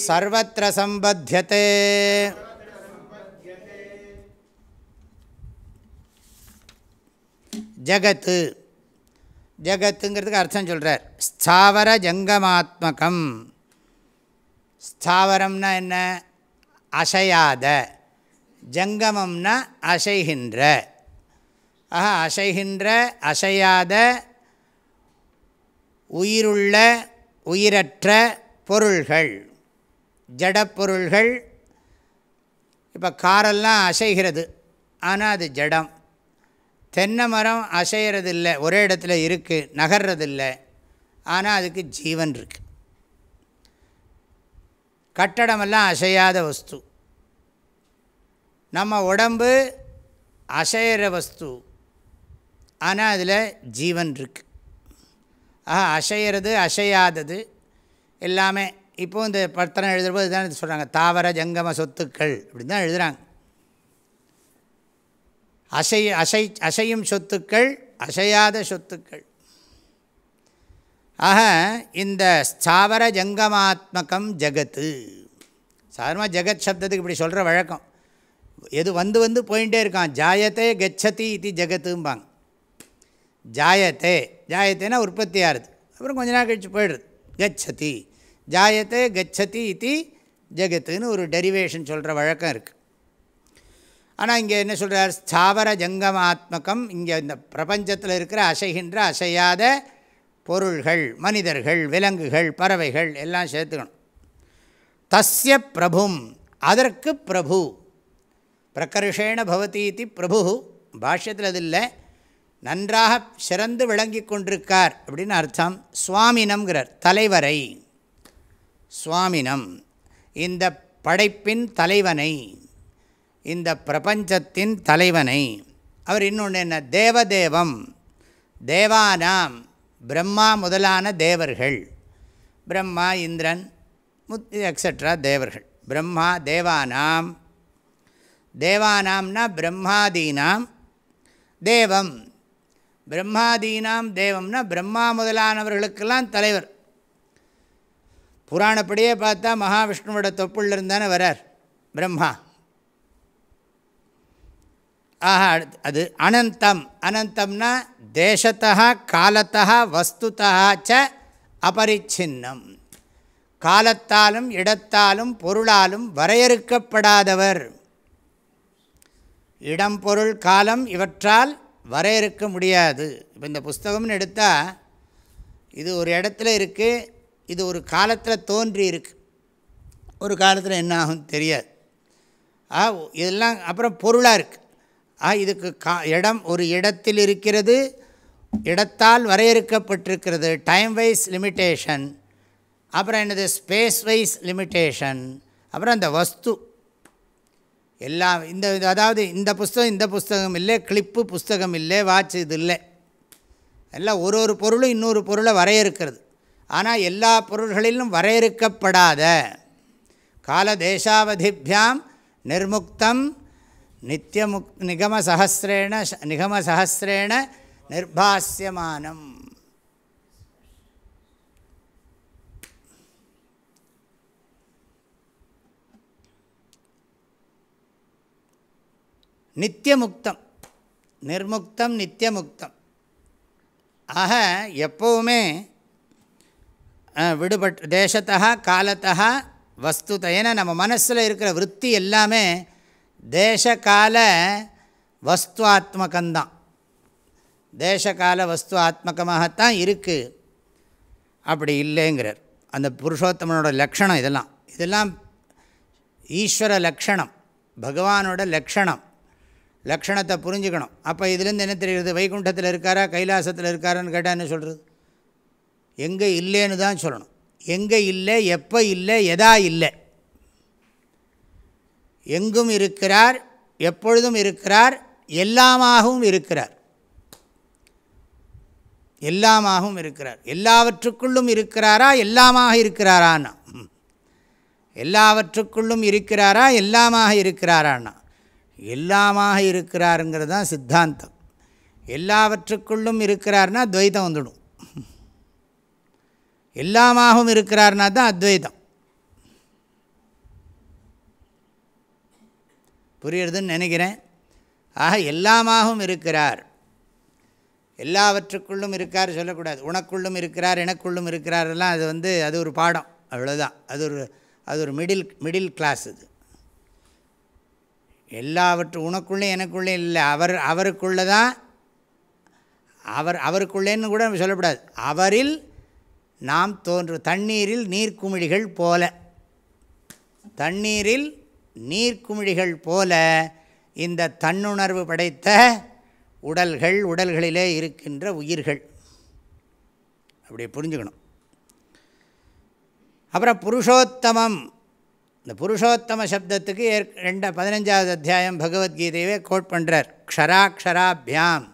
சர்வத்திர சம்பத்தியதே ஜகத்து ஜகத்துங்கிறதுக்கு அர்த்தம் சொல்கிறார் ஸ்தாவர ஜங்கமாத்மகம் ஸ்தாவரம்னா என்ன? அசையாத. ஜங்கமம்னா அசைகின்ற. ஆஹா அசைகின்ற அசையாத உயிருள்ள உயிரற்ற பொருள்கள். ஜடப்பொருள்கள் இப்போ காரெல்லாம் அசைகிறது. ஆனால் அது ஜடம். தென்னை மரம் அசைகிறது இல்லை ஒரே இடத்துல இருக்குது நகர்றதில்லை. ஆனால் அதுக்கு ஜீவன் இருக்குது கட்டடமெல்லாம் அசையாத வஸ்து. நம்ம உடம்பு அசையிற வஸ்து. ஆனால் அதில் ஜீவன் இருக்குது ஆஹா அசையிறது அசையாதது எல்லாமே. இப்போது இந்த பத்திரம் எழுதும்போது இதுதான் சொல்கிறாங்க தாவர ஜங்கம சொத்துக்கள் இப்படி தான் எழுதுகிறாங்க அசை அசை அசையும் சொத்துக்கள் அசையாத சொத்துக்கள். ஆக இந்த ஸ்தாவர ஜங்கமாத்மகம் ஜகத்து. சாதாரணமாக ஜெகத் சப்தத்துக்கு இப்படி சொல்கிற வழக்கம். எது வந்து வந்து போயிட்டே இருக்கான். ஜாயத்தே கச்சதி இது ஜெகத்தும்பாங்க. ஜாயத்தே ஜாயத்தேனா உற்பத்தி அப்புறம் கொஞ்ச நாள் கழிச்சு போயிடுது கச்சதி. ஜாயத்தே கச்சதி இது ஜெகத்துன்னு ஒரு டெரிவேஷன் சொல்கிற வழக்கம் இருக்குது ஆனால் இங்கே என்ன சொல்கிறார் ஸ்தாவர ஜங்கமாத்மகம் இங்கே இந்த பிரபஞ்சத்தில் இருக்கிற அசைகின்ற அசையாத பொருள்கள் மனிதர்கள் விலங்குகள் பறவைகள் எல்லாம் சேர்த்துக்கணும். தஸ்ய பிரபும் அதற்கு பிரபு. பிரகர்ஷேண பவதி இது பிரபு. பாஷ்யத்தில் அது இல்லை. நன்றாக சிறந்து விளங்கி கொண்டிருக்கார் அப்படின்னு அர்த்தம். சுவாமினம்ங்கிறார் தலைவரை. சுவாமினம் இந்த படைப்பின் தலைவனை இந்த பிரபஞ்சத்தின் தலைவனை. அவர் இன்னொன்று என்ன? தேவதேவம். தேவானாம். பிரம்மா முதலான தேவர்கள். பிரம்மா இந்திரன் முத் எக்ஸட்ரா தேவர்கள். பிரம்மா தேவானாம். தேவானாம்னா பிரம்மாதீனாம். தேவம். பிரம்மாதீனாம் தேவம்னா பிரம்மா முதலானவர்களுக்கெல்லாம் தலைவர். புராணப்படியே பார்த்தா மகாவிஷ்ணுவோட தொப்புள்ளிருந்தானே வரார் பிரம்மா. ஆஹா அது அனந்தம். அனந்தம்னா தேசத்தா காலத்தா வஸ்துதா ச அபரிச்சின்னம். காலத்தாலும் இடத்தாலும் பொருளாலும் வரையறுக்கப்படாதவர். இடம் பொருள் காலம் இவற்றால் வரையறுக்க முடியாது. இப்போ இந்த புஸ்தகம்னு எடுத்தால் இது ஒரு இடத்துல இருக்குது இது ஒரு காலத்தில் தோன்றி இருக்கு. ஒரு காலத்தில் என்ன ஆகும் தெரியாது. ஆ இதெல்லாம் அப்புறம் பொருளாக இருக்குது ஆ இதுக்கு கா இடம் ஒரு இடத்தில் இருக்கிறது இடத்தால் வரையறுக்கப்பட்டிருக்கிறது. டைம் வைஸ் லிமிட்டேஷன் அப்புறம் என்னது? ஸ்பேஸ் வைஸ் லிமிட்டேஷன் அப்புறம் அந்த வஸ்து. எல்லாம் இந்த இது அதாவது இந்த புஸ்தகம் இந்த புஸ்தகம் இல்லை கிளிப்பு புஸ்தகம் இல்லை வாட்ச் இது இல்லை. எல்லாம் ஒரு ஒரு பொருளும் இன்னொரு பொருளை வரையறுக்கிறது. ஆனால் எல்லா பொருள்களிலும் வரையறுக்கப்படாத கால தேசாவதிபியாம் நிர்முக்தம் நித்தியமுக் நிகமசஹசிரேண நிகமசஹசிரேண நிர்பாசியமானம் நித்தியமுக்தம் நிர்முக்தம் நித்தியமுக்தம் ஆக எப்போவுமே விடுபட் தேசத்தா காலத்தா வஸ்துத ஏன்னா நம்ம மனசில் இருக்கிற விற்பி எல்லாமே தேசகால வஸ்து ஆத்மகந்தான் தேசகால வஸ்து ஆத்மகமாகத்தான் இருக்குது அப்படி இல்லைங்கிறார். அந்த புருஷோத்தமனோட லக்ஷணம் இதெல்லாம். இதெல்லாம் ஈஸ்வர லக்ஷணம் பகவானோட லக்ஷணம் லக்ஷணத்தை புரிஞ்சுக்கணும். அப்போ இதுலேருந்து என்ன தெரிகிறது வைகுண்டத்தில் இருக்காரா? கைலாசத்தில் இருக்காரான்னு கேட்டால் என்ன சொல்கிறது எங்கே இல்லைன்னு தான் சொல்லணும். எங்கே இல்லை எப்போ இல்லை எதா இல்லை. எங்கும் இருக்கிறார் எப்பொழுதும் இருக்கிறார் எல்லாமாகவும் இருக்கிறார். எல்லாமாகவும் இருக்கிறார். எல்லாவற்றுக்குள்ளும் இருக்கிறாரா எல்லாமாக இருக்கிறாரான்னா எல்லாவற்றுக்குள்ளும் இருக்கிறாரா எல்லாமாக இருக்கிறாரான்னா எல்லாமாக இருக்கிறாருங்கிறது தான் சித்தாந்தம். எல்லாவற்றுக்குள்ளும் இருக்கிறார்னா துவைதம் வந்துடும். எல்லாமாகவும் இருக்கிறார்னா தான் அத்வைதம். புரியுறதுன்னு நினைக்கிறேன். ஆக எல்லாமாகவும் இருக்கிறார். எல்லாவற்றுக்குள்ளும் இருக்கார் சொல்லக்கூடாது. உனக்குள்ளும் இருக்கிறார் எனக்குள்ளும் இருக்கிறாரெல்லாம் அது வந்து அது ஒரு பாடம் அவ்வளோதான் அது ஒரு அது ஒரு மிடில் மிடில் கிளாஸ் இது. எல்லாவற்றும் உனக்குள்ளே எனக்குள்ளே இல்லை. அவர் அவருக்குள்ளே தான் அவர் அவருக்குள்ளேன்னு கூட சொல்லக்கூடாது. அவரில் நாம் தோன்று தண்ணீரில் நீர்க்குமிழிகள் போல. தண்ணீரில் நீர்க்குமிழிகள் போல இந்த தன்னுணர்வு படைத்த உடல்கள் உடல்களிலே இருக்கின்ற உயிர்கள். அப்படி புரிஞ்சுக்கணும். அப்புறம் புருஷோத்தமம். இந்த புருஷோத்தம சப்தத்துக்கு ஏற் ரெண்ட பதினஞ்சாவது அத்தியாயம் பகவத்கீதையவே கோட் பண்ணுறார் க்ஷராக்ஷராபியாம்.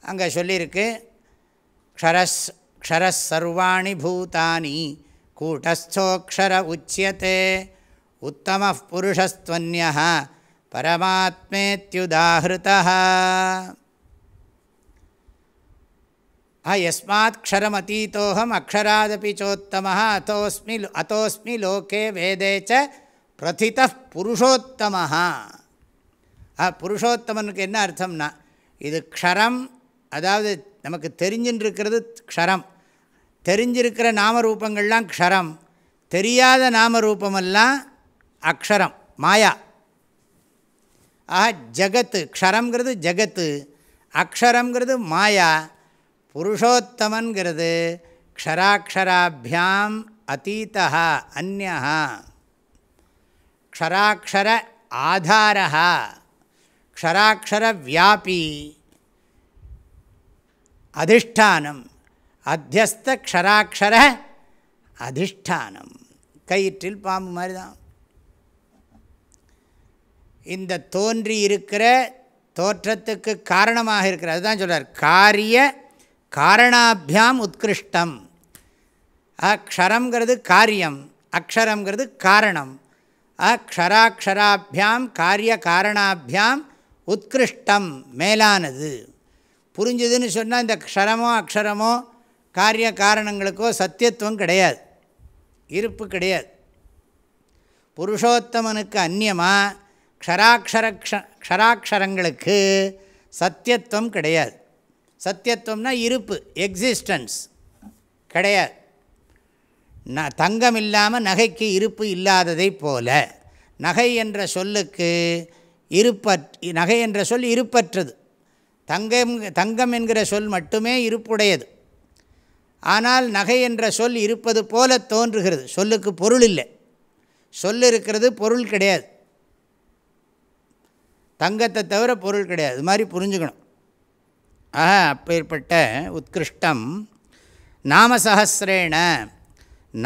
அங்கே சொல்லியிருக்கு க்ஷரஸ் க்ஷரஸ் சர்வாணி பூதானி கூட்டஸ்தோக்ஷர உச்சியத்தே உத்தம புருஷஸ்துவன்ய பரமாத்மேத்யுதாகிருதா யஸ்மாத் க்ஷரமதீதோகம் அக்ஷராதபி சோத்தம அத்தோஸ்மி அத்தோஸ்மி லோகே வேதே ச பிரதித புருஷோத்தம புருஷோத்தமனுக்கு என்ன அர்த்தம்னா இது க்ஷரம் அதாவது நமக்கு தெரிஞ்சுட்டுருக்கிறது க்ஷரம். தெரிஞ்சிருக்கிற நாமரூபங்கள்லாம் க்ஷரம் தெரியாத நாமரூபமெல்லாம் அக்ஷரம் மாயா. ஆக ஜகத்து க்ஷரங்கிறது ஜகத்து அக்ஷரங்கிறது மாயா புருஷோத்தமன்கிறது க்ஷராட்சராபியாம் அதீதா அந்நா க்ஷராட்சர ஆதாரா க்ஷராட்சர வியாபி அதிஷ்டானம் அத்தியஸ்த க்ஷராட்சர அதிஷ்டானம். கயிற்றில் பாம்பு மாதிரி தான் இந்த தோன்றி இருக்கிற தோற்றத்துக்கு காரணமாக இருக்கிற அதுதான் சொல்கிறார் காரிய காரணாபியாம் உத்கிருஷ்டம். அக்ஷரங்கிறது காரியம் அக்ஷரங்கிறது காரணம். அக்ஷராட்சராபியாம் காரிய காரணாபியாம் உத்கிருஷ்டம் மேலானது. புரிஞ்சுதுன்னு சொன்னால் இந்த க்ஷரமோ அக்ஷரமோ காரிய காரணங்களுக்கோ சத்தியத்துவம் கிடையாது இருப்பு கிடையாது. புருஷோத்தமனுக்கு அந்நியமாக க்ஷராட்சர க்ஷராட்சரங்களுக்கு சத்தியத்துவம் கிடையாது. சத்தியத்துவம்னா இருப்பு எக்ஸிஸ்டன்ஸ் கிடையாது. ந தங்கம் இல்லாமல் நகைக்கு இருப்பு இல்லாததை போல நகை என்ற சொல்லுக்கு இருப்பற் நகை என்ற சொல் இருப்பற்றது. தங்கம் தங்கம் என்கிற சொல் மட்டுமே இருப்புடையது. ஆனால் நகை என்ற சொல் இருப்பது போல தோன்றுகிறது. சொல்லுக்கு பொருள் இல்லை. சொல் இருக்கிறது பொருள் கிடையாது. தங்கத்தை தவிர பொருள் கிடையாது. இது மாதிரி புரிஞ்சுக்கணும். ஆக அப்பேற்பட்ட உத்கிருஷ்டம். நாம சஹசிரேண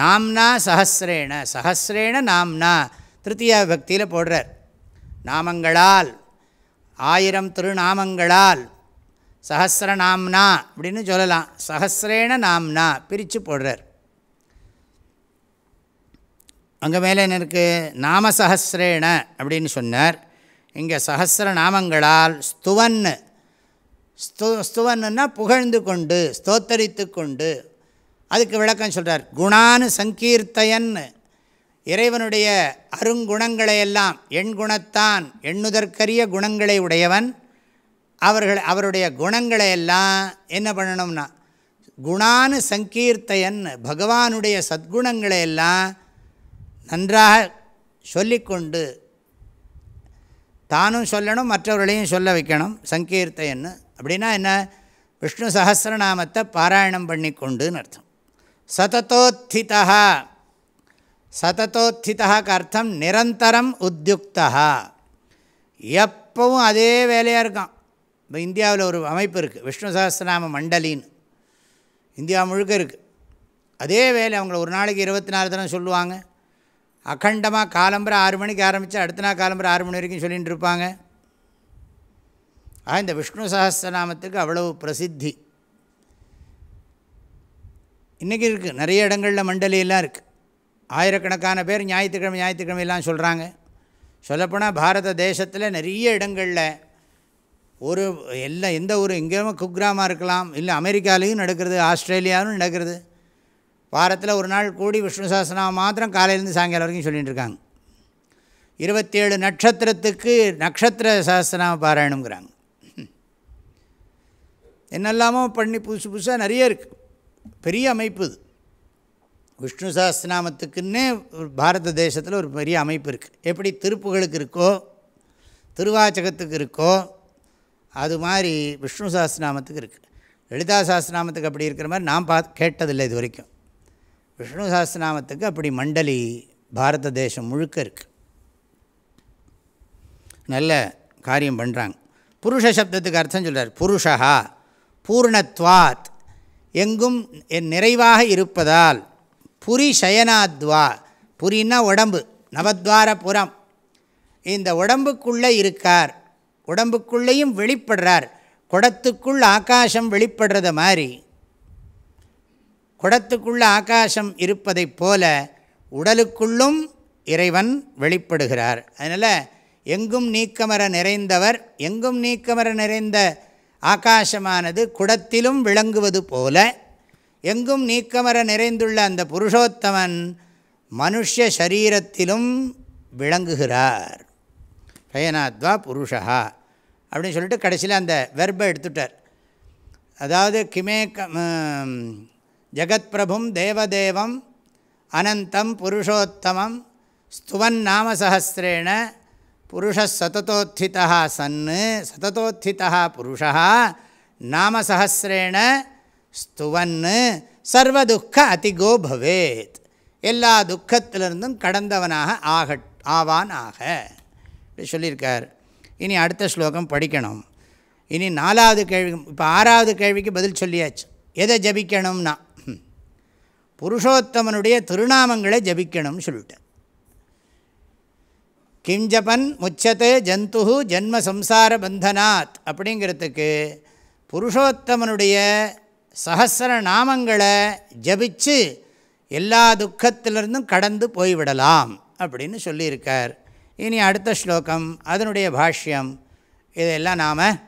நாம்னா சஹசிரேண சஹசிரேண நாம்னா திருத்தியா பக்தியில் போடுறார். நாமங்களால் ஆயிரம் திருநாமங்களால் சஹசிரநாம்னா அப்படின்னு சொல்லலாம். சஹசிரேண நாம்னா பிரித்து போடுறார். அங்கே மேலே என்ன இருக்குது நாமசஹசிரேண அப்படின்னு சொன்னார். இங்கே சஹசிர நாமங்களால் ஸ்துவன்னு. ஸ்து ஸ்துவன்னா புகழ்ந்து கொண்டு ஸ்தோத்தரித்து கொண்டு. அதுக்கு விளக்கம் சொல்கிறார் குணானு சங்கீர்த்தையன் இறைவனுடைய அருங்குணங்களையெல்லாம் எண் குணத்தான் எண்ணுதற்கரிய குணங்களை உடையவன். அவர்கள் அவருடைய குணங்களை எல்லாம் என்ன பண்ணணும்னா குணானு சங்கீர்த்தையன் பகவானுடைய சத்குணங்களையெல்லாம் நன்றாக சொல்லிக்கொண்டு தானும் சொல்லணும் மற்றவர்களையும் சொல்ல வைக்கணும். சங்கீர்த்தையன்னு அப்படின்னா என்ன? விஷ்ணு சகசிரநாமத்தை பாராயணம் பண்ணி கொண்டுன்னு அர்த்தம். சததோத்திதா சததோத்திதாக்கு அர்த்தம் நிரந்தரம் உத்தியுக்தா எப்பவும் அதே வேலையாக இருக்கான். இப்போ இந்தியாவில் ஒரு அமைப்பு இருக்குது விஷ்ணு சகசிரநாம மண்டலின்னு. இந்தியா முழுக்க இருக்குது அதே வேலை அவங்கள ஒரு நாளைக்கு இருபத்தி நாலு தினம் சொல்லுவாங்க. அகண்டமாக காலம்புரை ஆறு மணிக்கு ஆரம்பித்து அடுத்த நாள் காலம்புரை ஆறு மணி வரைக்கும் சொல்லிகிட்டு இருப்பாங்க. ஆக இந்த விஷ்ணு சகஸ்திரநாமத்துக்கு அவ்வளவு பிரசித்தி. இன்றைக்கி இருக்குது நிறைய இடங்களில் மண்டலியெல்லாம் இருக்குது ஆயிரக்கணக்கான பேர் ஞாயிற்றுக்கிழமை ஞாயிற்றுக்கிழமையெல்லாம் சொல்கிறாங்க சொல்லப்போனால் பாரத தேசத்தில் நிறைய இடங்களில் ஒரு எல்லாம் எந்த ஒரு எங்கேயுமே குக்ராமாக இருக்கலாம் இல்லை அமெரிக்காலேயும் நடக்கிறது ஆஸ்திரேலியாவிலும் நடக்கிறது. வாரத்தில் ஒரு நாள் கூடி விஷ்ணு சாஸ்திரம் மாத்திரம் காலையிலேருந்து சாயங்காலம் வரைக்கும் சொல்லிகிட்டு இருக்காங்க. இருபத்தேழு நட்சத்திரத்துக்கு நட்சத்திர சாஸ்திரம் பாராயணுங்கிறாங்க என்னெல்லாமோ பண்ணி புதுசு புதுசாக நிறைய இருக்குது பெரிய அமைப்பு இது. விஷ்ணு சாஸ்திரநாமத்துக்குன்னே பாரத தேசத்தில் ஒரு பெரிய அமைப்பு இருக்குது எப்படி திருப்புகளுக்கு இருக்கோ திருவாச்சகத்துக்கு இருக்கோ அது மாதிரி விஷ்ணு சாஸ்திரநாமத்துக்கு இருக்குது லலிதா சாஸ்திரநாமத்துக்கு அப்படி இருக்கிற மாதிரி நான் பா கேட்டதில்லை இது வரைக்கும். விஷ்ணு சஹஸ்ரநாமத்துக்கு அப்படி மண்டலி பாரத தேசம் முழுக்க இருக்குது நல்ல காரியம் பண்ணுறாங்க புருஷ சப்தத்துக்கு அர்த்தம் சொல்கிறார் புருஷா பூர்ணத்வாத் எங்கும் என் நிறைவாக இருப்பதால் புரி சயனாத்வா புரின்னா உடம்பு நவத்வார புறம். இந்த உடம்புக்குள்ளே இருக்கார் உடம்புக்குள்ளேயும் வெளிப்படுறார் குடத்துக்குள் ஆகாசம் வெளிப்படுறத மாதிரி குடத்துக்குள்ள ஆகாசம் இருப்பதைப் போல உடலுக்குள்ளும் இறைவன் வெளிப்படுகிறார். அதனால் எங்கும் நீக்கமர நிறைந்தவர் எங்கும் நீக்கமர நிறைந்த ஆகாசமானது குடத்திலும் விளங்குவது போல எங்கும் நீக்கமர நிறைந்துள்ள அந்த புருஷோத்தமன் மனுஷ சரீரத்திலும் விளங்குகிறார். பயனாத்வா புருஷா அப்படின்னு சொல்லிட்டு கடைசியில் அந்த வெர்பை எடுத்துட்டார். அதாவது கிமே க பிரபும் தேவதேவம் அனந்தம் புருஷோத்தமம் ஸ்துவன் நாமசஹசிரேண புருஷ சன்னு சததோத்திதா புருஷா நாமசஹசிரேண ஸ்துவன்னு சர்வதுக்க அதிகோ பவேத் எல்லா துக்கத்திலிருந்தும் கடந்தவனாக ஆக ஆவான் ஆக இப்படி சொல்லியிருக்கார். இனி அடுத்த ஸ்லோகம் படிக்கணும். இனி நாலாவது கேள்வி இப்போ ஆறாவது கேள்விக்கு பதில் சொல்லியாச்சு. எதை ஜபிக்கணும்னா? புருஷோத்தமனுடைய திருநாமங்களை ஜபிக்கணும்னு சொல்லிட்டேன் கிஞ்சபன் முச்சத்தே ஜந்து ஜென்ம சம்சார பந்தனாத் அப்படிங்கிறதுக்கு புருஷோத்தமனுடைய சகசர நாமங்களை ஜபித்து எல்லா துக்கத்திலிருந்தும் கடந்து போய்விடலாம் அப்படின்னு சொல்லியிருக்கார். இனி அடுத்த ஸ்லோகம் அதனுடைய பாஷ்யம் இதையெல்லாம் நாம்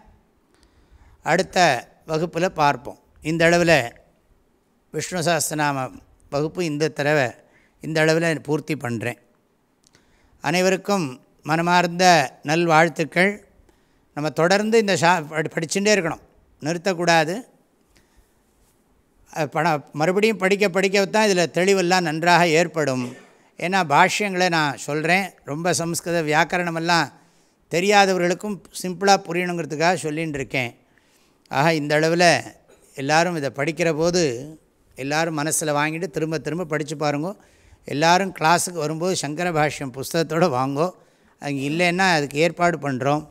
அடுத்த வகுப்பில் பார்ப்போம். இந்த அளவில் விஷ்ணு சஹஸ்ரநாம வகுப்பு இந்த தடவை இந்த அளவில் பூர்த்தி பண்ணுறேன். அனைவருக்கும் மனமார்ந்த நல்வாழ்த்துக்கள். நம்ம தொடர்ந்து இந்த ஷா படிச்சுட்டே இருக்கணும். நிறுத்தக்கூடாது. பண மறுபடியும் படிக்க படிக்க தான் இதில் தெளிவெல்லாம் நன்றாக ஏற்படும். ஏன்னா பாஷ்யங்களை நான் சொல்கிறேன். ரொம்ப சம்ஸ்கிருத வியாக்கரணமெல்லாம் தெரியாதவர்களுக்கும் சிம்பிளாக புரியணுங்கிறதுக்காக சொல்லின்னு இருக்கேன். ஆக இந்த அளவில் எல்லோரும் இதை படிக்கிற போது எல்லோரும் மனசில் வாங்கிட்டு திரும்ப திரும்ப படித்து பாருங்கோ. எல்லோரும் கிளாஸுக்கு வரும்போது சங்கர பாஷ்யம் புஸ்தகத்தோடு வாங்கோ. அங்கே இல்லைன்னா அதுக்கு ஏற்பாடு பண்ணுறோம்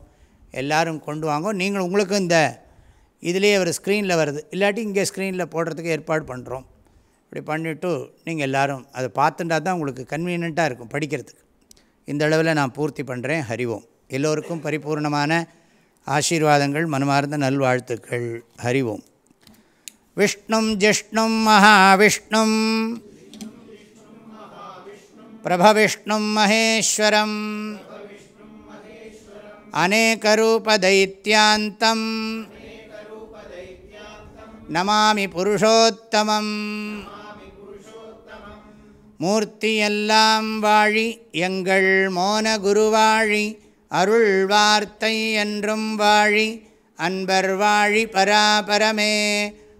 எல்லோரும் கொண்டு வாங்கோ. நீங்கள் உங்களுக்கும் இந்த இதிலே ஒரு ஸ்க்ரீனில் வருது. இல்லாட்டி இங்கே ஸ்க்ரீனில் போடுறதுக்கு ஏற்பாடு பண்ணுறோம் இப்படி பண்ணிவிட்டு நீங்கள் எல்லோரும் அதை பார்த்துட்டா தான் உங்களுக்கு கன்வீனியண்ட்டாக இருக்கும் படிக்கிறதுக்கு. இந்த அளவில் நான் பூர்த்தி பண்ணுறேன் ஹரிவோம் எல்லோருக்கும் பரிபூர்ணமான ஆசீர்வாதங்கள் மனமார்ந்த நல்வாழ்த்துக்கள். ஹரிவோம் विष्णुं जिष्णुं महाविष्णुं प्रभविष्णुं மகேஸ்வரம். अनेकरूपदैत्यान्तं நமாமி புருஷோத்தமம். மூர்த்தியெல்லாம் வாழி எங்கள் மோன குருவாழி அருள் வார்த்தை என்றும் வாழி அன்பர் வாழி பராபரமே.